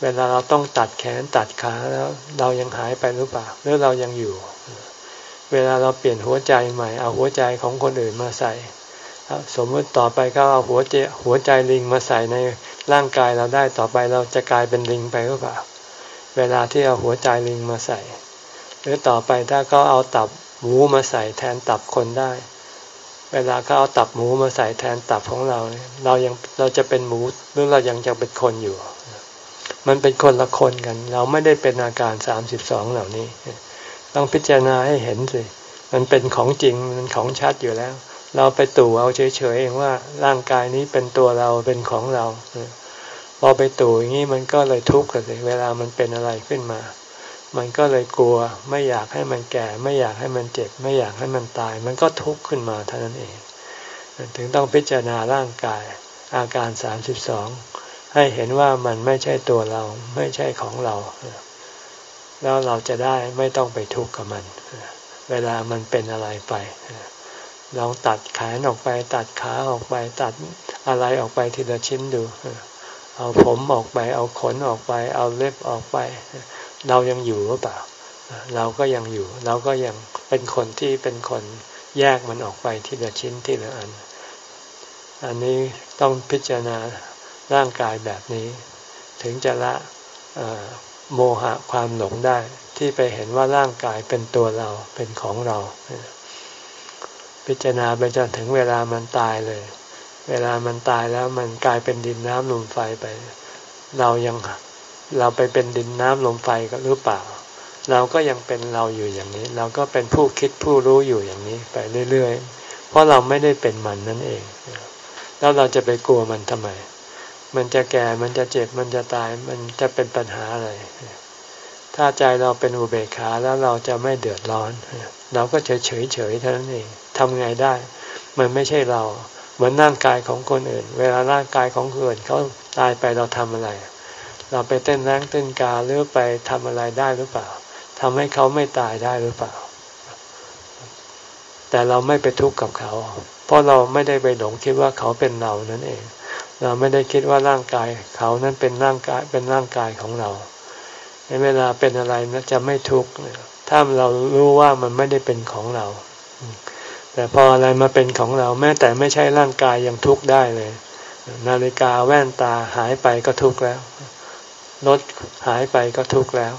S1: เวลาเราต้องตัดแขนตัดขาแล้ว เรายังหายไปหรือเปล่าหรือเรายังอยู่ เวลาเราเปลี่ยนหัวใจใหม่ เอาหัวใจของคนอื่นมาใส่สมมติต่อไปก็เอาหัวใจหัวใจลิงมาใส่ในร่างกายเราได้ต่อไปเราจะกลายเป็นลิงไปหรือเปล่า เวลาที่เอาหัวใจลิงมาใส่ รือต่อไปถ้าเขาเอาตับหมูมาใส่แทนตับคนได้ เวลาเขาเอาตับหมูมาใส่แทนตับของเรา เรายังเราจะเป็นหมูหรือเรายังจะเป็นคนอยู่ มันเป็นคนละคนกัน เราไม่ได้เป็นอาการสามสิบสองเหล่านี้ ต้องพิจารณาให้เห็นสิ มันเป็นของจริง มันของชัดอยู่แล้ว เราไปตู่เอาเฉยๆเองว่าร่างกายนี้เป็นตัวเราเป็นของเรา พอไปตู่อย่างนี้มันก็เลยทุกข์กันเลยเวลามันเป็นอะไรขึ้นมา มันก็เลยกลัว ไม่อยากให้มันแก่ ไม่อยากให้มันเจ็บ ไม่อยากให้มันตาย มันก็ทุกข์ขึ้นมาเท่านั้นเอง ถึงต้องพิจารณาร่างกายอาการสามสิบสองให้เห็นว่ามันไม่ใช่ตัวเราไม่ใช่ของเรา แล้วเราจะได้ไม่ต้องไปทุกข์กับมัน เวลามันเป็นอะไรไปลองตัดแขนออกไป ตัดขาออกไป ตัดอะไรออกไปทีละชิ้นดู เอาผมออกไป เอาขนออกไป เอาเล็บออกไป เรายังอยู่หรือเปล่า เราก็ยังอยู่ เราก็ยังเป็นคนที่เป็นคนแยกมันออกไปที่ละชิ้นที่ละอัน อันนี้ต้องพิจารณาร่างกายแบบนี้ ถึงจะละโมหะความหลงได้ ที่ไปเห็นว่าร่างกายเป็นตัวเราเป็นของเรา พิจารณาไปจนถึงเวลามันตายเลย เวลามันตายแล้วมันกลายเป็นดินน้ำลมไฟไป เรายัง เราไปเป็นดินน้ำลมไฟก็หรือเปล่า เราก็ยังเป็นเราอยู่อย่างนี้ เราก็เป็นผู้คิดผู้รู้อยู่อย่างนี้ไปเรื่อยๆ เพราะเราไม่ได้เป็นมันนั่นเอง แล้วเราจะไปกลัวมันทำไม มันจะแก่มันจะเจ็บมันจะตายมันจะเป็นปัญหาอะไร ถ้าใจเราเป็นอุเบกขาแล้วเราจะไม่เดือดร้อน เราก็เฉยเฉยเฉยเท่านั้นเองทำไงได้ มันไม่ใช่เรา เหมือนร่างกายของคนอื่น เวลาร่างกายของคนอื่นเขาตายไปเราทำอะไร เราไปเต้นแรงเต้นกาหรือไปทำอะไรได้หรือเปล่าทำให้เขาไม่ตายได้หรือเปล่า แต่เราไม่ไปทุกข์กับเขา เพราะเราไม่ได้ไปหลงคิดว่าเขาเป็นเรานั่นเอง เราไม่ได้คิดว่าร่างกาย เขานั้นเป็นร่างกายเป็นร่างกายของเราในเวลาเป็นอะไรนะจะไม่ทุกข์ถ้าเรารู้ว่ามันไม่ได้เป็นของเรา แต่พออะไรมาเป็นของเรา แม้แต่ไม่ใช่ร่างกายยังทุกข์ได้เลย นาฬิกาแว่นตาหายไปก็ทุกข์แล้ว รถหายไปก็ทุกข์แล้ว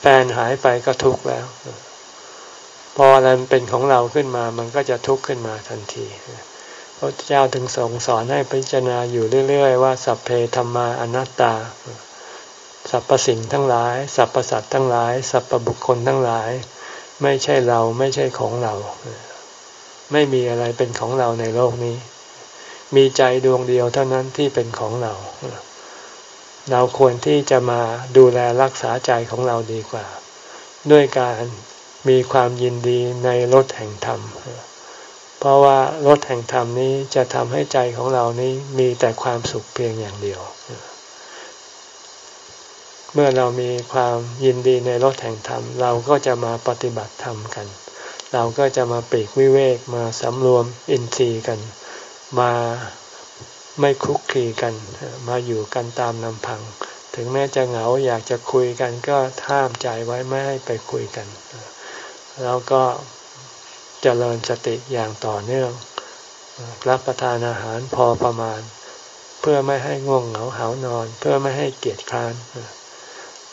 S1: แฟนหายไปก็ทุกข์แล้วพออะไรเป็นของเราขึ้นมามันก็จะทุกข์ขึ้นมาทันทีพระเจ้าถึงส่งสอนให้พิจารณาอยู่เรื่อย ๆ ว่าสัพเพธรรมาอนัตตา สรรพสิ่งทั้งหลาย สรรพสัตว์ทั้งหลาย สรรพบุคคลทั้งหลาย ไม่ใช่เราไม่ใช่ของเรา ไม่มีอะไรเป็นของเราในโลกนี้ มีใจดวงเดียวเท่านั้นที่เป็นของเรา เราควรที่จะมาดูแลรักษาใจของเราดีกว่า ด้วยการมีความยินดีในรถแห่งธรรม เพราะว่ารถแห่งธรรมนี้จะทำให้ใจของเรานี้มีแต่ความสุขเพียงอย่างเดียว เมื่อเรามีความยินดีในรถแห่งธรรม เราก็จะมาปฏิบัติธรรมกัน เราก็จะมาปีกวิเวกมาสำรวมอินทรีย์กัน มา ไม่คุกคีกัน มาอยู่กันตามลำพัง ถึงแม้จะเหงาอยากจะคุยกันก็ห้ามใจไว้ไม่ให้ไปคุยกัน แล้วก็เจริญสติอย่างต่อเนื่อง รับประทานอาหารพอประมาณ เพื่อไม่ให้ง่วงเหงาหานอน เพื่อไม่ให้เกียจคร้าน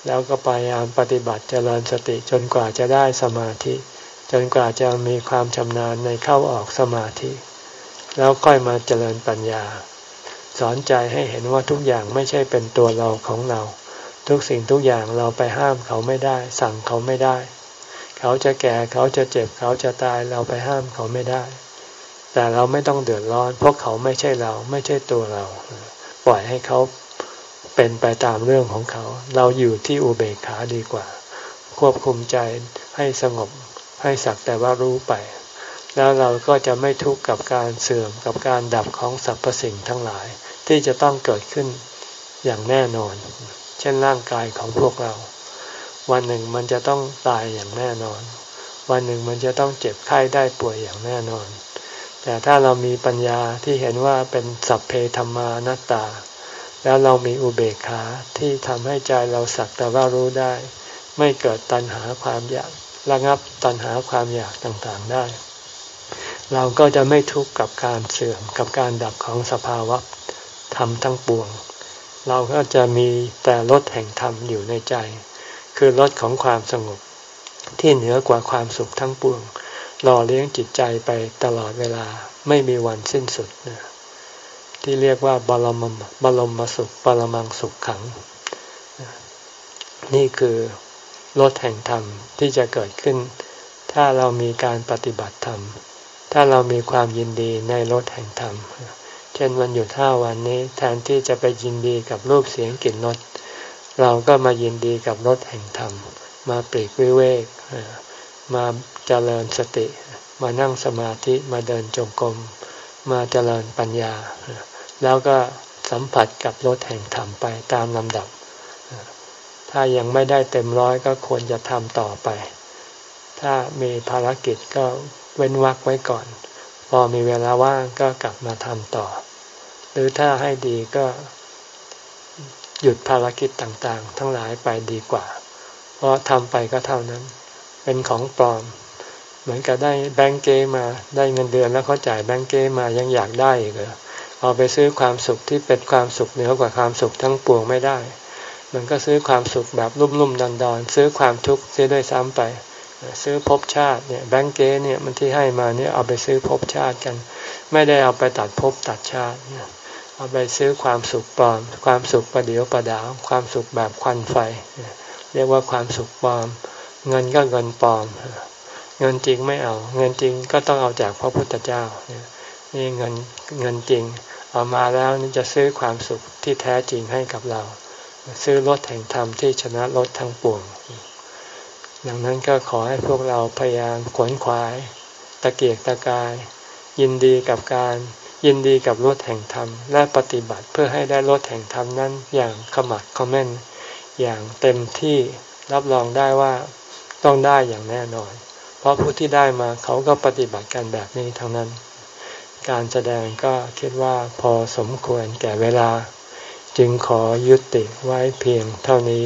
S1: แล้วก็พยายามปฏิบัติเจริญสติจนกว่าจะได้สมาธิ จนกว่าจะมีความชำนาญในเข้าออกสมาธิ แล้วค่อยมาเจริญปัญญา สอนใจให้เห็นว่าทุกอย่างไม่ใช่เป็นตัวเราของเรา ทุกสิ่งทุกอย่างเราไปห้ามเขาไม่ได้ สั่งเขาไม่ได้ เขาจะแก่เขาจะเจ็บเขาจะตายเราไปห้ามเขาไม่ได้ แต่เราไม่ต้องเดือดร้อน เพราะเขาไม่ใช่เราไม่ใช่ตัวเรา ปล่อยให้เขาเป็นไปตามเรื่องของเขา เราอยู่ที่อุเบกขาดีกว่า ควบคุมใจให้สงบให้สักแต่ว่ารู้ไป แล้วเราก็จะไม่ทุกข์กับการเสื่อมกับการดับของสรรพสิ่งทั้งหลาย ที่จะต้องเกิดขึ้นอย่างแน่นอน เช่นร่างกายของพวกเรา วันหนึ่งมันจะต้องตายอย่างแน่นอน วันหนึ่งมันจะต้องเจ็บไข้ได้ป่วยอย่างแน่นอน แต่ถ้าเรามีปัญญาที่เห็นว่าเป็นสัพเพธรรมานัตตา แล้วเรามีอุเบกขาที่ทำให้ใจเราสักแต่ว่ารู้ได้ ไม่เกิดตัณหาความอยากระงับตัณหาความอยากต่างๆได้ เราก็จะไม่ทุกข์กับการเสื่อมกับการดับของสภาวะธรรมทั้งปวง เราก็จะมีแต่รถแห่งธรรมอยู่ในใจ คือรถของความสงบ ที่เหนือกว่าความสุขทั้งปวงหล่อเลี้ยงจิตใจไปตลอดเวลาไม่มีวันสิ้นสุดนะที่เรียกว่าบรมบรมสุขบรมังสุขขัง นี่คือรถแห่งธรรมที่จะเกิดขึ้น ถ้าเรามีการปฏิบัติธรรม ถ้าเรามีความยินดีในรถแห่งธรรม เช่นวันหยุดห้าวันนี้แทนที่จะไปยินดีกับรูปเสียงกลิ่นรสเราก็มายินดีกับรถแห่งธรรม มาปลีกวิเวกมาเจริญสติ มานั่งสมาธิมาเดินจงกรมมาเจริญปัญญา แล้วก็สัมผัสกับรถแห่งธรรมไปตามลำดับ ถ้ายังไม่ได้เต็มร้อยก็ควรจะทำต่อไป ถ้ามีภารกิจก็ เว้นวักไว้ก่อน พอมีเวลาว่างก็กลับมาทำต่อ หรือถ้าให้ดีก็หยุดภารกิจต่างๆ ทั้งหลายไปดีกว่า เพราะทำไปก็เท่านั้น เป็นของปลอม เหมือนกับได้แบงก์เกมาได้เงินเดือนแล้วเขาจ่ายแบงก์เกมายังอยากได้อีกเหรอเอาไปซื้อความสุขที่เป็นความสุขเหนือกว่าความสุขทั้งปวงไม่ได้ มันก็ซื้อความสุขแบบรุ่มๆดอนๆ ซื้อความทุกข์ซื้อด้วยซ้ำไป ซื้อภพชาติเนี่ยแบงก์เก้เนี่ยมันที่ให้มาเนี่ยเอาไปซื้อภพชาติกัน ไม่ได้เอาไปตัดภพตัดชาติเนี่ยเอาไปซื้อความสุขปลอม ความสุขประเดียวประดาว ความสุขแบบควันไฟ เรียกว่าความสุขปลอม เงินก็เงินปลอม เงินจริงไม่เอา เงินจริงก็ต้องเอาจากพระพุทธเจ้านี่เงินเงินจริง เอามาแล้วนี่จะซื้อความสุขที่แท้จริงให้กับเรา ซื้อรถแห่งธรรมที่ชนะรถทั้งปวง ดังนั้นก็ขอให้พวกเราพยายามขวนขวาย ตะเกียกตะกาย ยินดีกับการยินดีกับรถแห่งธรรม และปฏิบัติเพื่อให้ได้รถแห่งธรรมนั้นอย่างขมักขม้นอย่างเต็มที่รับรองได้ว่าต้องได้อย่างแน่นอน เพราะผู้ที่ได้มาเขาก็ปฏิบัติกันแบบนี้ทั้งนั้น การแสดงก็คิดว่าพอสมควรแก่เวลา จึงขอยุติไว้เพียงเท่านี้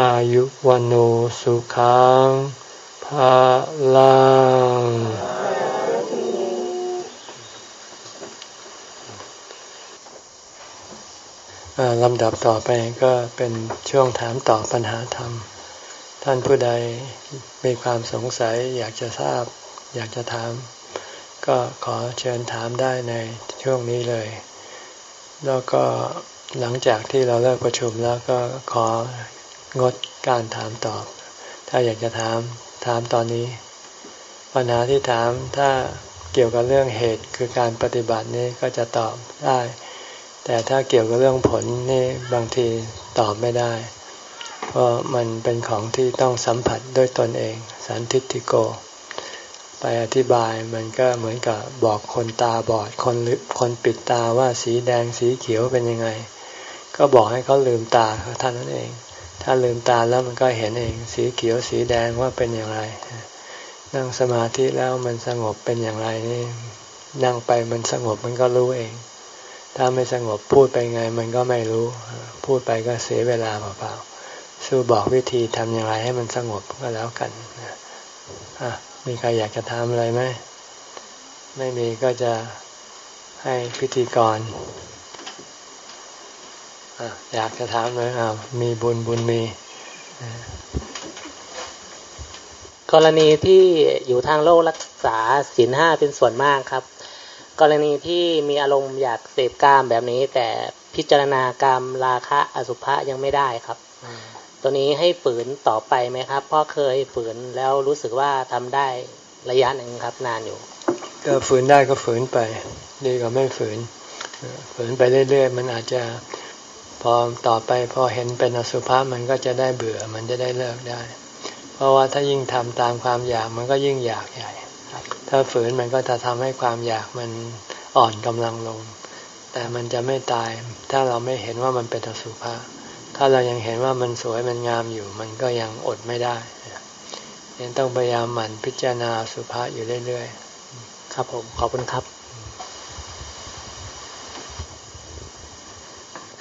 S1: อายุวันโอสุขังภาลังลำดับต่อไปก็เป็นช่วงถามตอบปัญหาธรรม ท่านผู้ใดมีความสงสัยอยากจะทราบ อยากจะถาม ก็ขอเชิญถามได้ในช่วงนี้เลย แล้วก็หลังจากที่เราเลิกประชุมแล้วก็ขอ งดการถามตอบ ถ้าอยากจะถามถามตอนนี้ ปัญหาที่ถามถ้าเกี่ยวกับเรื่องเหตุคือการปฏิบัตินี้ก็จะตอบได้ แต่ถ้าเกี่ยวกับเรื่องผลนี่บางทีตอบไม่ได้ เพราะมันเป็นของที่ต้องสัมผัสด้วยตนเอง สันทิติโก ไปอธิบายมันก็เหมือนกับบอกคนตาบอดคนคนปิดตาว่าสีแดงสีเขียวเป็นยังไง ก็บอกให้เขาลืมตาท่านนั้นเอง ถ้าลืมตาแล้วมันก็เห็นเองสีเขียวสีแดงว่าเป็นอย่างไร นั่งสมาธิแล้วมันสงบเป็นอย่างไรนี่นั่งไปมันสงบมันก็รู้เอง ถ้าไม่สงบพูดไปไง มันก็ไม่รู้ พูดไปก็เสียเวลาเปล่าๆสู้บอกวิธีทำอย่างไรให้มันสงบก็แล้วกันอะมีใครอยากจะทำอะไรไหมไม่มีก็จะให้พิธีกร อยากจะถามเลยอ่ามีบุญบุญมี
S2: กรณีที่อยู่ทางโลกรักษาศีลห้าเป็นส่วนมากครับ กรณีที่มีอารมณ์อยากเสพกามแบบนี้ แต่พิจารณากามราคะอสุภะยังไม่ได้ครับ ตัวนี้ให้ฝืนต่อไปไหมครับเพราะเคยฝืนแล้วรู้สึกว่าทำได้ระยะหนึ่งครับ นานอยู่
S1: ก็ฝืนได้ก็ฝืนไป ดีกว่าไม่ฝืน ฝืนไปเรื่อยๆมันอาจจะ พอต่อไปพอเห็นเป็นอสุภะมันก็จะได้เบื่อมันจะได้เลิกได้ เพราะว่าถ้ายิ่งทำตามความอยากมันก็ยิ่งอยากใหญ่ ถ้าฝืนมันก็จะทำให้ความอยากมันอ่อนกำลังลง แต่มันจะไม่ตาย ถ้าเราไม่เห็นว่ามันเป็นอสุภะถ้าเรายังเห็นว่ามันสวยมันงามอยู่ มันก็ยังอดไม่ได้ยังต้องพยายามหมั่นพิจารณาสุภาษอยู่เรื่อย
S2: ๆ ครับผม ขอบคุณครับ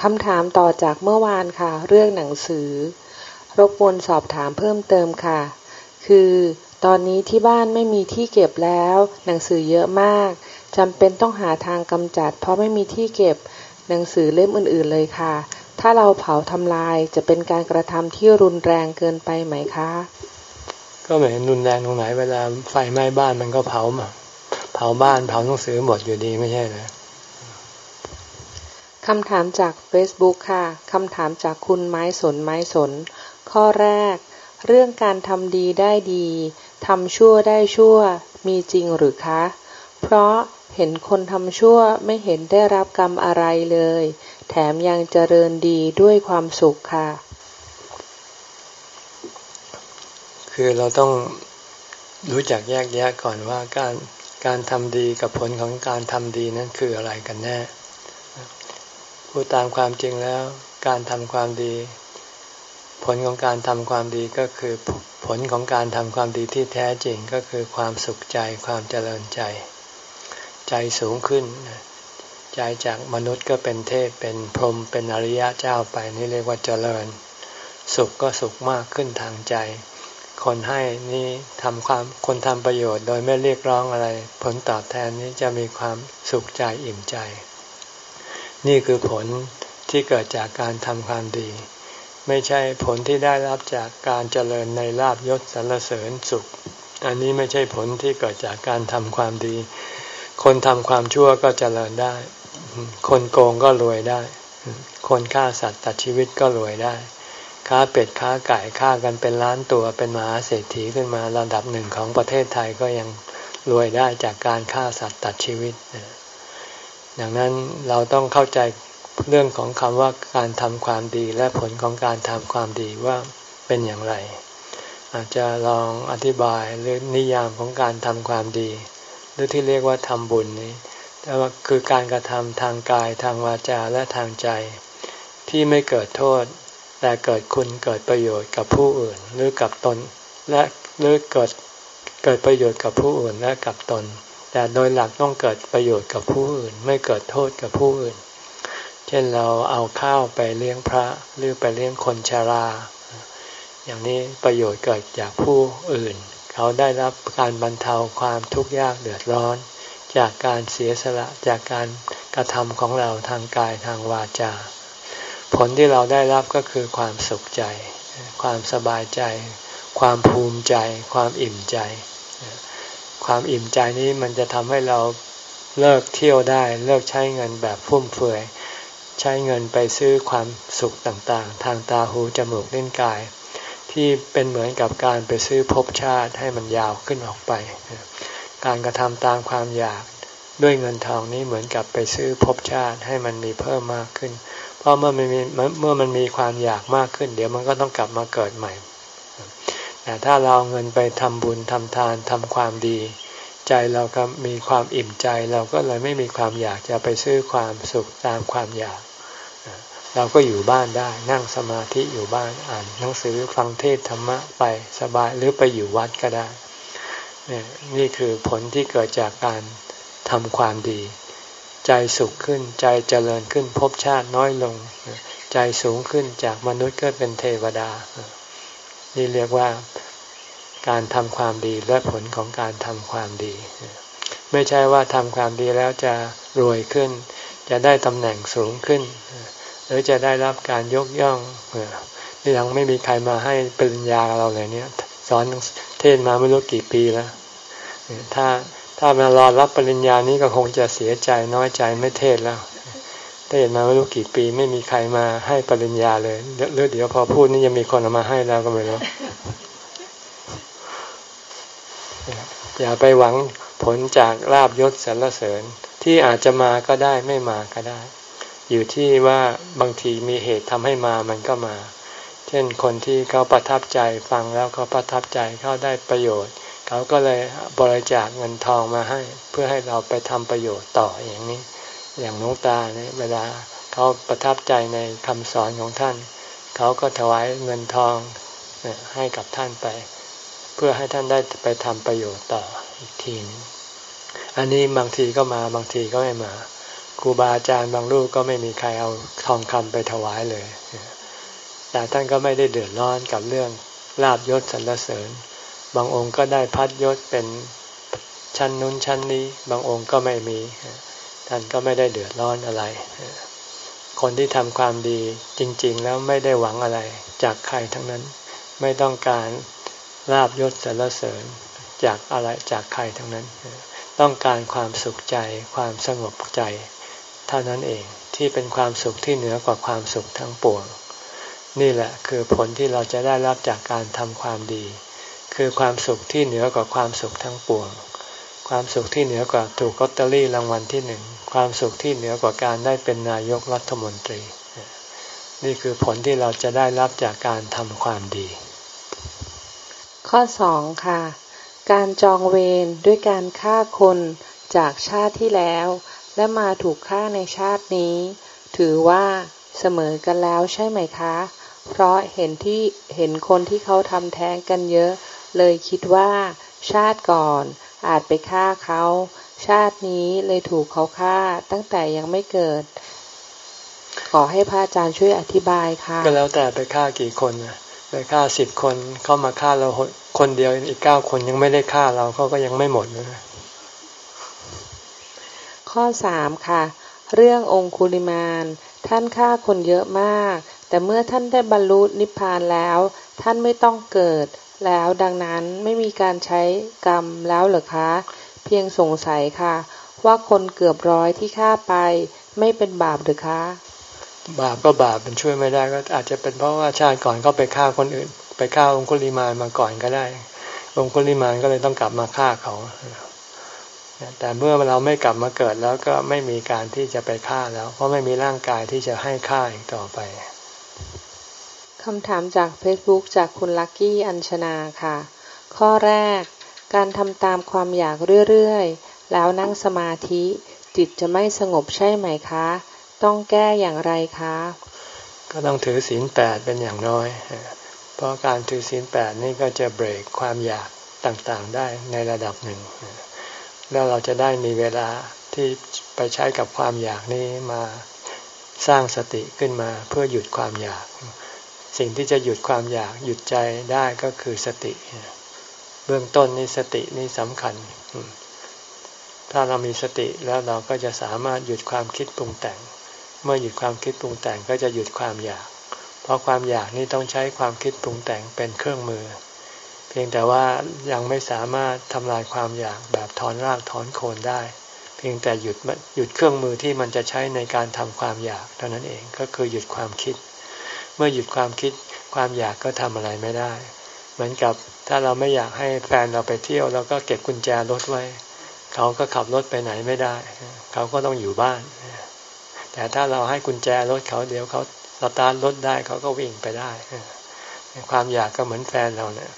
S3: คำถามต่อจากเมื่อวานค่ะ เรื่องหนังสือ รบกวนสอบถามเพิ่มเติมค่ะ คือตอนนี้ที่บ้านไม่มีที่เก็บแล้ว หนังสือเยอะมากจำเป็นต้องหาทางกำจัด เพราะไม่มีที่เก็บหนังสือเล่มอื่น ๆ เลยค่ะ ถ้าเราเผาทำลายจะเป็นการกระทำที่รุนแรงเกินไปไหมคะ
S1: ก็ไม่เห็นรุนแรงตรงไหนเวลาไฟไหม้บ้านมันก็เผามาเผาบ้านเผาหนังสือหมดอยู่ดีไม่ใช่เหรอ
S3: คำถามจาก Facebook ค่ะ คำถามจากคุณไม้สนไม้สน ข้อแรก เรื่องการทำดีได้ดีทำชั่วได้ชั่ว มีจริงหรือคะ เพราะเห็นคนทำชั่วไม่เห็นได้รับกรรมอะไรเลย แถมยังเจริญดีด้วยความสุขค่ะ
S1: คือเราต้องรู้จักแยกแยะก่อนว่าการการทำดีกับผลของการทำดีนั้นคืออะไรกันแน่ พูดตามความจริงแล้ว การทำความดี ผลของการทำความดีก็คือผลของการทำความดีที่แท้จริงก็คือความสุขใจความเจริญใจ ใจสูงขึ้น ใจจากมนุษย์ก็เป็นเทพเป็นพรหมเป็นอริยะเจ้าไปนี่เรียกว่าเจริญ สุขก็สุขมากขึ้นทางใจ คนให้นี่ทำความคนทำประโยชน์ โดยไม่เรียกร้องอะไร ผลตอบแทนนี้จะมีความสุขใจอิ่มใจ นี่คือผลที่เกิดจากการทำความดี ไม่ใช่ผลที่ได้รับจากการเจริญในลาบยศสรรเสริญสุข อันนี้ไม่ใช่ผลที่เกิดจากการทำความดี คนทำความชั่วก็เจริญได้ คนโกงก็รวยได้ คนฆ่าสัตว์ตัดชีวิตก็รวยได้ ค้าเป็ดค้าไก่ฆ่ากันเป็นล้านตัวเป็นมหาเศรษฐีขึ้นมาระดับหนึ่งของประเทศไทยก็ยังรวยได้จากการฆ่าสัตว์ตัดชีวิต ดังนั้นเราต้องเข้าใจเรื่องของคำว่าการทำความดีและผลของการทำความดีว่าเป็นอย่างไร อาจจะลองอธิบายหรือนิยามของการทำความดี หรือที่เรียกว่าทำบุญนี้แต่ว่าคือการกระทำทางกายทางวาจาและทางใจ ที่ไม่เกิดโทษ แต่เกิดคุณเกิดประโยชน์กับผู้อื่น หรือกับตน และหรือเกิดเกิดประโยชน์กับผู้อื่นและกับตน แต่โดยหลักต้องเกิดประโยชน์กับผู้อื่น ไม่เกิดโทษกับผู้อื่น เช่นเราเอาข้าวไปเลี้ยงพระหรือไปเลี้ยงคนชารา อย่างนี้ประโยชน์เกิดจากผู้อื่น เขาได้รับการบรรเทาความทุกข์ยากเดือดร้อน จากการเสียสละจากการกระทำของเราทางกายทางวาจา ผลที่เราได้รับก็คือความสุขใจ ความสบายใจ ความภูมิใจ ความอิ่มใจ ความอิ่มใจนี้มันจะทำให้เราเลิกเที่ยวได้ เลิกใช้เงินแบบฟุ่มเฟือย ใช้เงินไปซื้อความสุขต่างๆ ทางตาหูจมูกเล่นกาย ที่เป็นเหมือนกับการไปซื้อภพชาติให้มันยาวขึ้นออกไป การกระทำตามความอยากด้วยเงินทองนี้เหมือนกับไปซื้อภพชาติให้มันมีเพิ่มมากขึ้น เพราะเมื่อมันมีเมื่อมันมีความอยากมากขึ้น เดี๋ยวมันก็ต้องกลับมาเกิดใหม่ แต่ถ้าเราเงินไปทำบุญทำทานทำความดี ใจเราก็มีความอิ่มใจ เราก็เลยไม่มีความอยากจะไปซื้อความสุขตามความอยาก เราก็อยู่บ้านได้นั่งสมาธิอยู่บ้านอ่านหนังสือฟังเทศธรรมะไปสบายหรือไปอยู่วัดก็ได้ นี่คือผลที่เกิดจากการทำความดี ใจสุขขึ้นใจเจริญขึ้นภพชาติน้อยลง ใจสูงขึ้นจากมนุษย์ก็เป็นเทวดา นี่เรียกว่าการทำความดีและผลของการทำความดี ไม่ใช่ว่าทำความดีแล้วจะรวยขึ้น จะได้ตำแหน่งสูงขึ้น หรือจะได้รับการยกย่องนี่ยังไม่มีใครมาให้ปริญญาเราเลยเนี่ย สอนเทศมาไม่รู้กี่ปีแล้วถ้าถ้ามารอรับปริญญานี้ก็คงจะเสียใจน้อยใจไม่เทศแล้ว เทศมาไม่รู้กี่ปีไม่มีใครมาให้ปริญญาเลยเดี๋ยวเดี๋ยวพอพูดนี่จะมีคนออกมาให้แล้วก็ไม่รู้อย่าไปหวังผลจากลาบยศสรรเสริญ ที่อาจจะมาก็ได้ไม่มาก็ได้ อยู่ที่ว่าบางทีมีเหตุทำให้มามันก็มา เช่นคนที่เขาประทับใจฟังแล้วเขาประทับใจเขาได้ประโยชน์ เขาก็เลยบริจาคเงินทองมาให้ เพื่อให้เราไปทำประโยชน์ต่ออย่างนี้ อย่างน้องตาเนี่ยเวลาเขาประทับใจในคำสอนของท่าน เขาก็ถวายเงินทองให้กับท่านไป เพื่อให้ท่านได้ไปทำประโยชน์ต่ออีกทีนอันนี้บางทีก็มาบางทีก็ไม่มาครูบาอาจารย์บางรูปก็ไม่มีใครเอาทองคำไปถวายเลย แต่ท่านก็ไม่ได้เดือดร้อนกับเรื่องลาบยศสรรเสริญ บางองค์ก็ได้พัดยศเป็นชั้นนู้นชั้นนี้ บางองค์ก็ไม่มี ท่านก็ไม่ได้เดือดร้อนอะไร คนที่ทำความดีจริง ๆ แล้วไม่ได้หวังอะไร จากใครทั้งนั้น ไม่ต้องการลาบยศสรรเสริญจากอะไรจากใครทั้งนั้น ต้องการความสุขใจ ความสงบใจ เท่านั้นเองที่เป็นความสุขที่เหนือกว่าความสุขทั้งปวง นี่แหละคือผลที่เราจะได้รับจากการทำความดี คือความสุขที่เหนือกว่าความสุขทั้งปวง ความสุขที่เหนือกว่าถูกลอตเตอรี่รางวัลที่หนึ่ง ความสุขที่เหนือกว่าการได้เป็นนายกรัฐมนตรี นี่คือผลที่เราจะได้รับจากการทำความดี
S3: ข้อสองค่ะ การจองเวรด้วยการฆ่าคนจากชาติที่แล้ว และมาถูกฆ่าในชาตินี้ ถือว่าเสมอกันแล้วใช่ไหมคะ เพราะเห็นที่เห็นคนที่เขาทำแท้งกันเยอะ เลยคิดว่าชาติก่อนอาจไปฆ่าเขา ชาตินี้เลยถูกเขาฆ่าตั้งแต่ยังไม่เกิด ขอให้พระอาจารย์ช่วยอธิบายค่ะ
S1: ก็แล้วแต่ไปฆ่ากี่คนนะไปฆ่าสิบคนเข้ามาฆ่าเราคนเดียวอีกเก้าคนยังไม่ได้ฆ่าเราเขาก็ยังไม่หมดเลย
S3: ข้อสามค่ะ เรื่ององคุลิมานท่านฆ่าคนเยอะมาก แต่เมื่อท่านได้บรรลุนิพพานแล้ว ท่านไม่ต้องเกิดแล้วดังนั้นไม่มีการใช้กรรมแล้วเหรอคะ เพียงสงสัยค่ะ ว่าคนเกือบร้อยที่ฆ่าไป ไม่เป็นบาปหรือคะ
S1: บาปก็บาปมันช่วยไม่ได้ก็อาจจะเป็นเพราะว่าชาติก่อนก็ไปฆ่าคนอื่น ไปฆ่าองคุลิมานมาก่อนก็ได้ องคุลิมานก็เลยต้องกลับมาฆ่าเขาแต่เมื่อเราไม่กลับมาเกิดแล้วก็ไม่มีการที่จะไปฆ่าแล้ว เพราะไม่มีร่างกายที่จะให้ฆ่าอีกต่อไป
S3: คำถามจาก Facebook จากคุณลักกี้อัญชนาค่ะ ข้อแรก การทำตามความอยากเรื่อยๆ แล้วนั่งสมาธิ จิตจะไม่สงบใช่ไหมคะ ต้องแก้อย่างไรคะ
S1: ก็ต้องถือศีลแปดเป็นอย่างน้อย เพราะการถือศีลแปดนี่ก็จะเบรกความอยากต่างๆได้ในระดับหนึ่ง แล้วเราจะได้มีเวลาที่ไปใช้กับความอยากนี้มาสร้างสติขึ้นมาเพื่อหยุดความอยาก สิ่งที่จะหยุดความอยากหยุดใจได้ก็คือสติเเบื้องต้นนี่สตินี่สำคัญ ถ้าเรามีสติแล้วเราก็จะสามารถหยุดความคิดปรุงแต่ง เมื่อหยุดความคิดปรุงแต่งก็จะหยุดความอยาก เพราะความอยากนี่ต้องใช้ความคิดปรุงแต่งเป็นเครื่องมือ เพียงแต่ว่ายังไม่สามารถทำลายความอยากแบบถอนรากถอนโคนได้ เพียงแต่หยุดหยุดเครื่องมือที่มันจะใช้ในการทำความอยากเท่านั้นเองก็คือหยุดความคิด เมื่อหยุดความคิดความอยากก็ทำอะไรไม่ได้ เหมือนกับถ้าเราไม่อยากให้แฟนเราไปเที่ยวเราก็เก็บกุญแจรถไว้ เขาก็ขับรถไปไหนไม่ได้ เขาก็ต้องอยู่บ้าน แต่ถ้าเราให้กุญแจรถเขาเดี๋ยวเขาสตาร์ทรถได้เขาก็วิ่งไปได้ความอยากก็เหมือนแฟนเราเนี่ย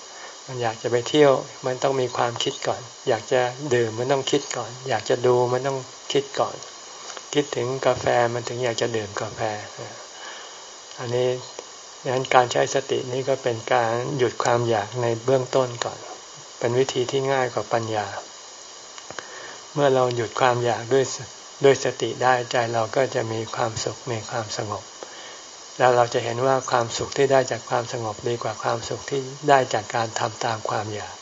S1: มันอยากจะไปเที่ยว มันต้องมีความคิดก่อน อยากจะดื่มมันต้องคิดก่อน อยากจะดูมันต้องคิดก่อน คิดถึงกาแฟมันถึงอยากจะดื่มกาแฟ อันนี้ ดังนั้นการใช้สตินี้ก็เป็นการหยุดความอยากในเบื้องต้นก่อน เป็นวิธีที่ง่ายกว่าปัญญา เมื่อเราหยุดความอยากด้วยด้วยสติได้ใจเราก็จะมีความสุขมีความสงบ แล้วเราจะเห็นว่าความสุขที่ได้จากความสงบดีกว่าความสุขที่ได้จากการทำตามความอยาก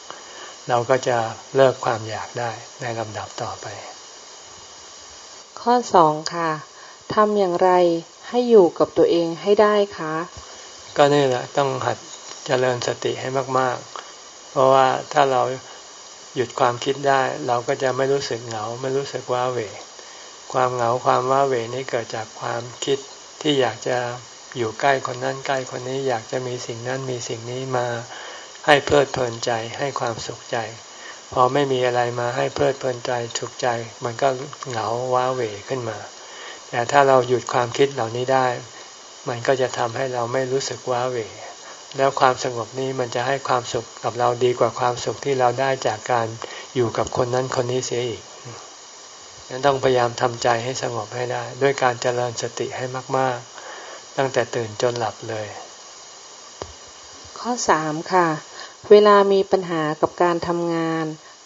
S1: เราก็จะเลิกความอยากได้ในลำดับต่อไป
S3: ข้อสองค่ะทำอย่างไรให้อยู่กับตัวเองให้ได้คะ
S1: ก็นี่แหละต้องหัดเจริญสติให้มาก ๆ เพราะว่าถ้าเราหยุดความคิดได้ เราก็จะไม่รู้สึกเหงา ไม่รู้สึกว้าเหวความเหงาความว้าเหวนี้เกิดจากความคิดที่อยากจะอยู่ใกล้คนนั้นใกล้คนนี้อยากจะมีสิ่งนั้นมีสิ่งนี้มาให้เพลิดเพลินใจให้ความสุขใจ พอไม่มีอะไรมาให้เพลิดเพลินใจถูกใจ มันก็เหงาว้าเหวขึ้นมา แต่ถ้าเราหยุดความคิดเหล่านี้ได้ มันก็จะทำให้เราไม่รู้สึกว้าเหวแล้วความสงบนี้มันจะให้ความสุขกับเราดีกว่าความสุขที่เราได้จากการอยู่กับคนนั้นคนนี้เสียอีกนั้นต้องพยายามทำใจให้สงบให้ได้ ด้วยการเจริญสติให้มาก ๆ ตั้งแต่ตื่นจนหลับเลย
S3: ข้อสามค่ะ เวลามีปัญหากับการทำงาน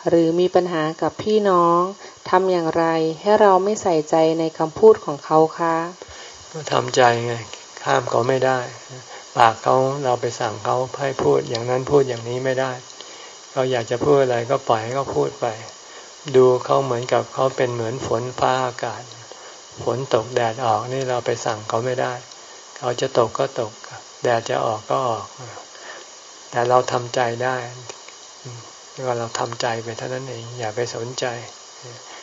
S3: หรือมีปัญหากับพี่น้องทำอย่างไรให้เราไม่ใส่ใจในคำพูดของเขาคะ
S1: ก็ทำใจไง ข้ามเขาไม่ได้ ปากเขาเราไปสั่งเขาให้พูดอย่างนั้นพูดอย่างนี้ไม่ได้เขาอยากจะพูดอะไรก็ปล่อยให้เขาพูดไป ดูเขาเหมือนกับเขาเป็นเหมือนฝนฟ้าอากาศ ฝนตกแดดออกนี่เราไปสั่งเขาไม่ได้ เขาจะตกก็ตก แดดจะออกก็ออก แต่เราทำใจได้ว่าเราทำใจไปเท่านั้นเอง อย่าไปสนใจ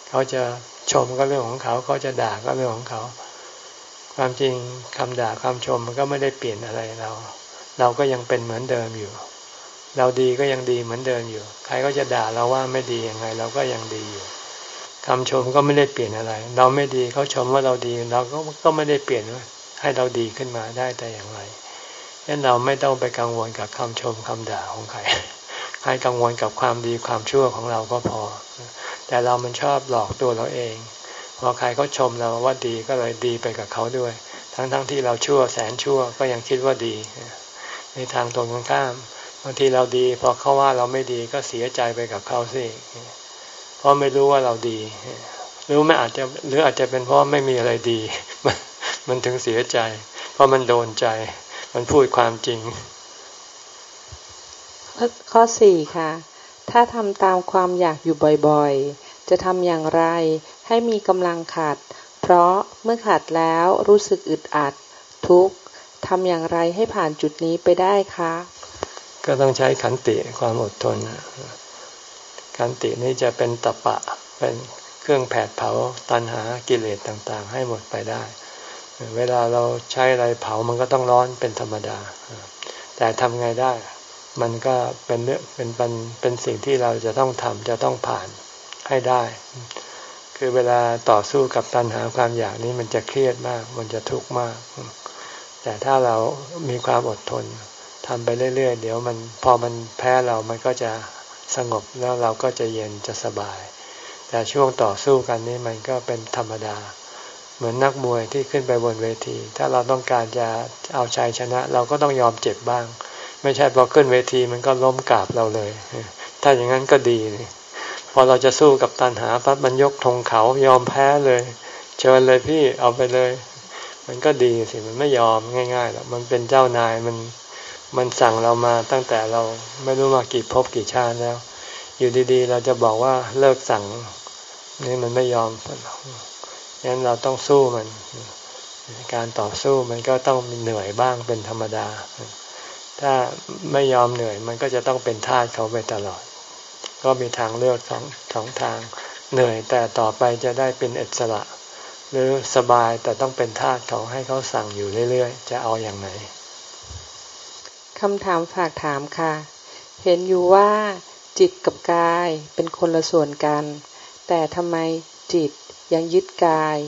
S1: เขาจะชมก็เรื่องของเขา เขาจะด่าก็เรื่องของเขา ความจริงคำด่าคำชมมันก็ไม่ได้เปลี่ยนอะไรเรา เราก็ยังเป็นเหมือนเดิมอยู่ เราดีก็ยังดีเหมือนเดิมอยู่ ใครก็จะด่าเราว่าไม่ดียังไง เราก็ยังดีอยู่คำชมก็ไม่ได้เปลี่ยนอะไร เราไม่ดีเขาชมว่าเราดี เราก็ก็ไม่ได้เปลี่ยนให้เราดีขึ้นมาได้แต่อย่างไรนั้นเราไม่ต้องไปกังวลกับคำชมคำด่าของใครให้กังวลกับความดีความชั่วของเราก็พอ แต่เรามันชอบหลอกตัวเราเอง พอใครเขาชมเราว่าดีก็เลยดีไปกับเขาด้วย ทั้งๆทที่เราชั่วแสนชั่วก็ยังคิดว่าดี ในทางตรงกันข้ามบางทีเราดี พอเขาว่าเราไม่ดีก็เสียใจไปกับเขาสิเพราะไม่รู้ว่าเราดีหรือไม่อาจจะหรืออาจจะเป็นเพราะไม่มีอะไรดี มันถึงเสียใจ เพราะมันโดนใจ มันพูดความจริง
S3: ข้อสี่ค่ะ ถ้าทำตามความอยากอยู่บ่อยๆ จะทำอย่างไร ให้มีกำลังขัดเพราะเมื่อขัดแล้วรู้สึกอึดอัด ทุกข์ทำอย่างไรให้ผ่านจุดนี้ไปได้คะ
S1: ก็ต้องใช้ขันติความอดทน ขันตินี้จะเป็นตะปะ เป็นเครื่องแผดเผาตันหากิเลสต่างๆ ให้หมดไปได้ เวลาเราใช้อะไรเผามันก็ต้องร้อนเป็นธรรมดา แต่ทำไงได้มันก็เป็นเรื่องเป็นเป็นเป็นสิ่งที่เราจะต้องทำจะต้องผ่านให้ได้ คือเวลาต่อสู้กับตันหาความอยากนี้มันจะเครียดมาก มันจะทุกข์มาก แต่ถ้าเรามีความอดทนทำไปเรื่อยๆ เดี๋ยวมันพอมันแพ้เรามันก็จะสงบแล้วเราก็จะเย็นจะสบาย แต่ช่วงต่อสู้กันนี้มันก็เป็นธรรมดา เหมือนนักมวยที่ขึ้นไปบนเวที ถ้าเราต้องการจะเอาชัยชนะ เราก็ต้องยอมเจ็บบ้าง ไม่ใช่พอขึ้นเวทีมันก็ล้มกราบเราเลย ถ้าอย่างนั้นก็ดีพ อเราจะสู้กับตันหาปั๊บมันยกธงเขายอมแพ้เลย เชิญเลยพี่เอาไปเลย มันก็ดีสิมันไม่ยอมง่ายๆหรอกมันเป็นเจ้านายมันมันสั่งเรามาตั้งแต่เราไม่รู้มากี่ภพกี่ชาติแล้ว อยู่ดีๆ เราจะบอกว่าเลิกสั่ง นี่มันไม่ยอมงั้นเราต้องสู้มัน การต่อสู้มันก็ต้องมีเหนื่อยบ้างเป็นธรรมดา ถ้าไม่ยอมเหนื่อยมันก็จะต้องเป็นทาสเขาไปตลอด ก็มีทางเลือกสองสองทาง เหนื่อยแต่ต่อไปจะได้เป็นอิสระ หรือสบายแต่ต้องเป็นทาสเขาให้เขาสั่งอยู่เรื่อยๆ จะเอาอย่างไหน
S3: คำถามฝากถามค่ะ เห็นอยู่ว่าจิตกับกายเป็นคนละส่วนกัน แต่ทำไมจิตยังยึดกาย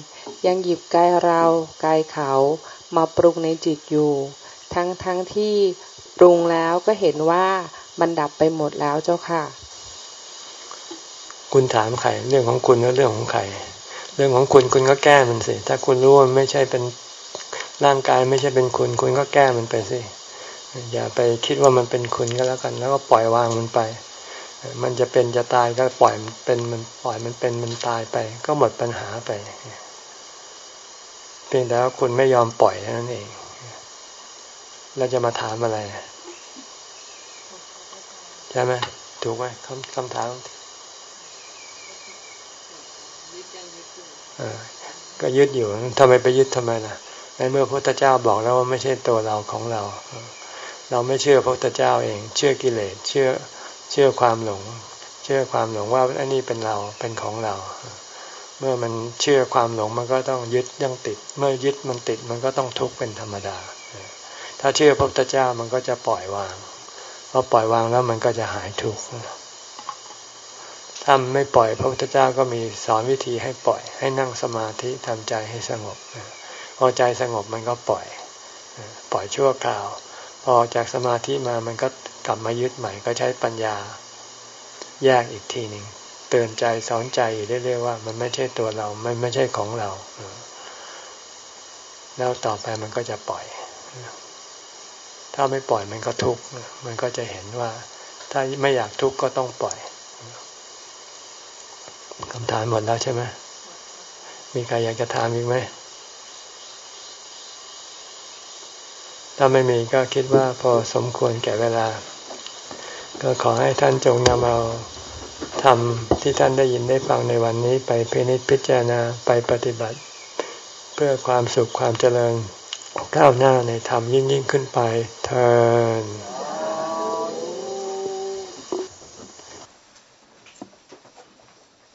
S3: ยังหยิบกายเรากายเขามาปรุงในจิตอยู่ ทั้งทั้งที่ปรุงแล้วก็เห็นว่ามันดับไปหมดแล้วเจ้าค่ะ
S1: คุณถามใครเรื่องของคุณแล้วเรื่องของใคร เรื่องของคุณคุณก็แก้มันสิ ถ้าคุณรู้ว่าไม่ใช่เป็นร่างกายไม่ใช่เป็นคุณ คุณก็แก้มันไปสิ อย่าไปคิดว่ามันเป็นคุณก็แล้วกัน แล้วก็ปล่อยวางมันไป มันจะเป็นจะตายก็ปล่อยมันเป็นมันปล่อยมันเป็นมันตายไป ก็หมดปัญหาไป เพียงแต่ว่าคุณไม่ยอมปล่อยนั่นเองเราจะมาถามอะไรใช่ไหมถูกไหมคำคำถาม ก็ยึดอยู่ทำไมไปยึดทำไมล่ะในเมื่อพระพุทธเจ้าบอกแล้วว่าไม่ใช่ตัวเราของเรา เราไม่เชื่อพระพุทธเจ้าเอง เชื่อกิเลสเชื่อเชื่อความหลง เชื่อความหลงว่าอันนี้เป็นเราเป็นของเรา เมื่อมันเชื่อความหลงมันก็ต้องยึดยังติด เมื่อยึดมันติดมันก็ต้องทุกข์เป็นธรรมดา ถ้าเชื่อพระพุทธเจ้ามันก็จะปล่อยวางพอปล่อยวางแล้วมันก็จะหายทุกข์ ถ้าไม่ปล่อยพระพุทธเจ้าก็มีสอนวิธีให้ปล่อย ให้นั่งสมาธิทำใจให้สงบพอใจสงบมันก็ปล่อย ปล่อยชั่วคราว พอจากสมาธิมามันก็กลับมายึดใหม่ก็ใช้ปัญญาแยกอีกทีหนึ่งเตือนใจสอนใจเรื่อยๆว่า มันไม่ใช่ตัวเรา มันไม่ใช่ของเรา แล้วต่อไปมันก็จะปล่อย ถ้าไม่ปล่อยมันก็ทุกข์มันก็จะเห็นว่า ถ้าไม่อยากทุกข์ก็ต้องปล่อย คำถามหมดแล้วใช่ไหมมีใครอยากจะถามอีกไหม ถ้าไม่มีก็คิดว่าพอสมควรแก่เวลา ก็ขอให้ท่านจงนำเอาธรรมที่ท่านได้ยินได้ฟังในวันนี้ไปพินิจพิจารณาไปปฏิบัติ เพื่อความสุขความเจริญก้าวหน้าในธรรมยิ่งยิ่งขึ้นไปเทอ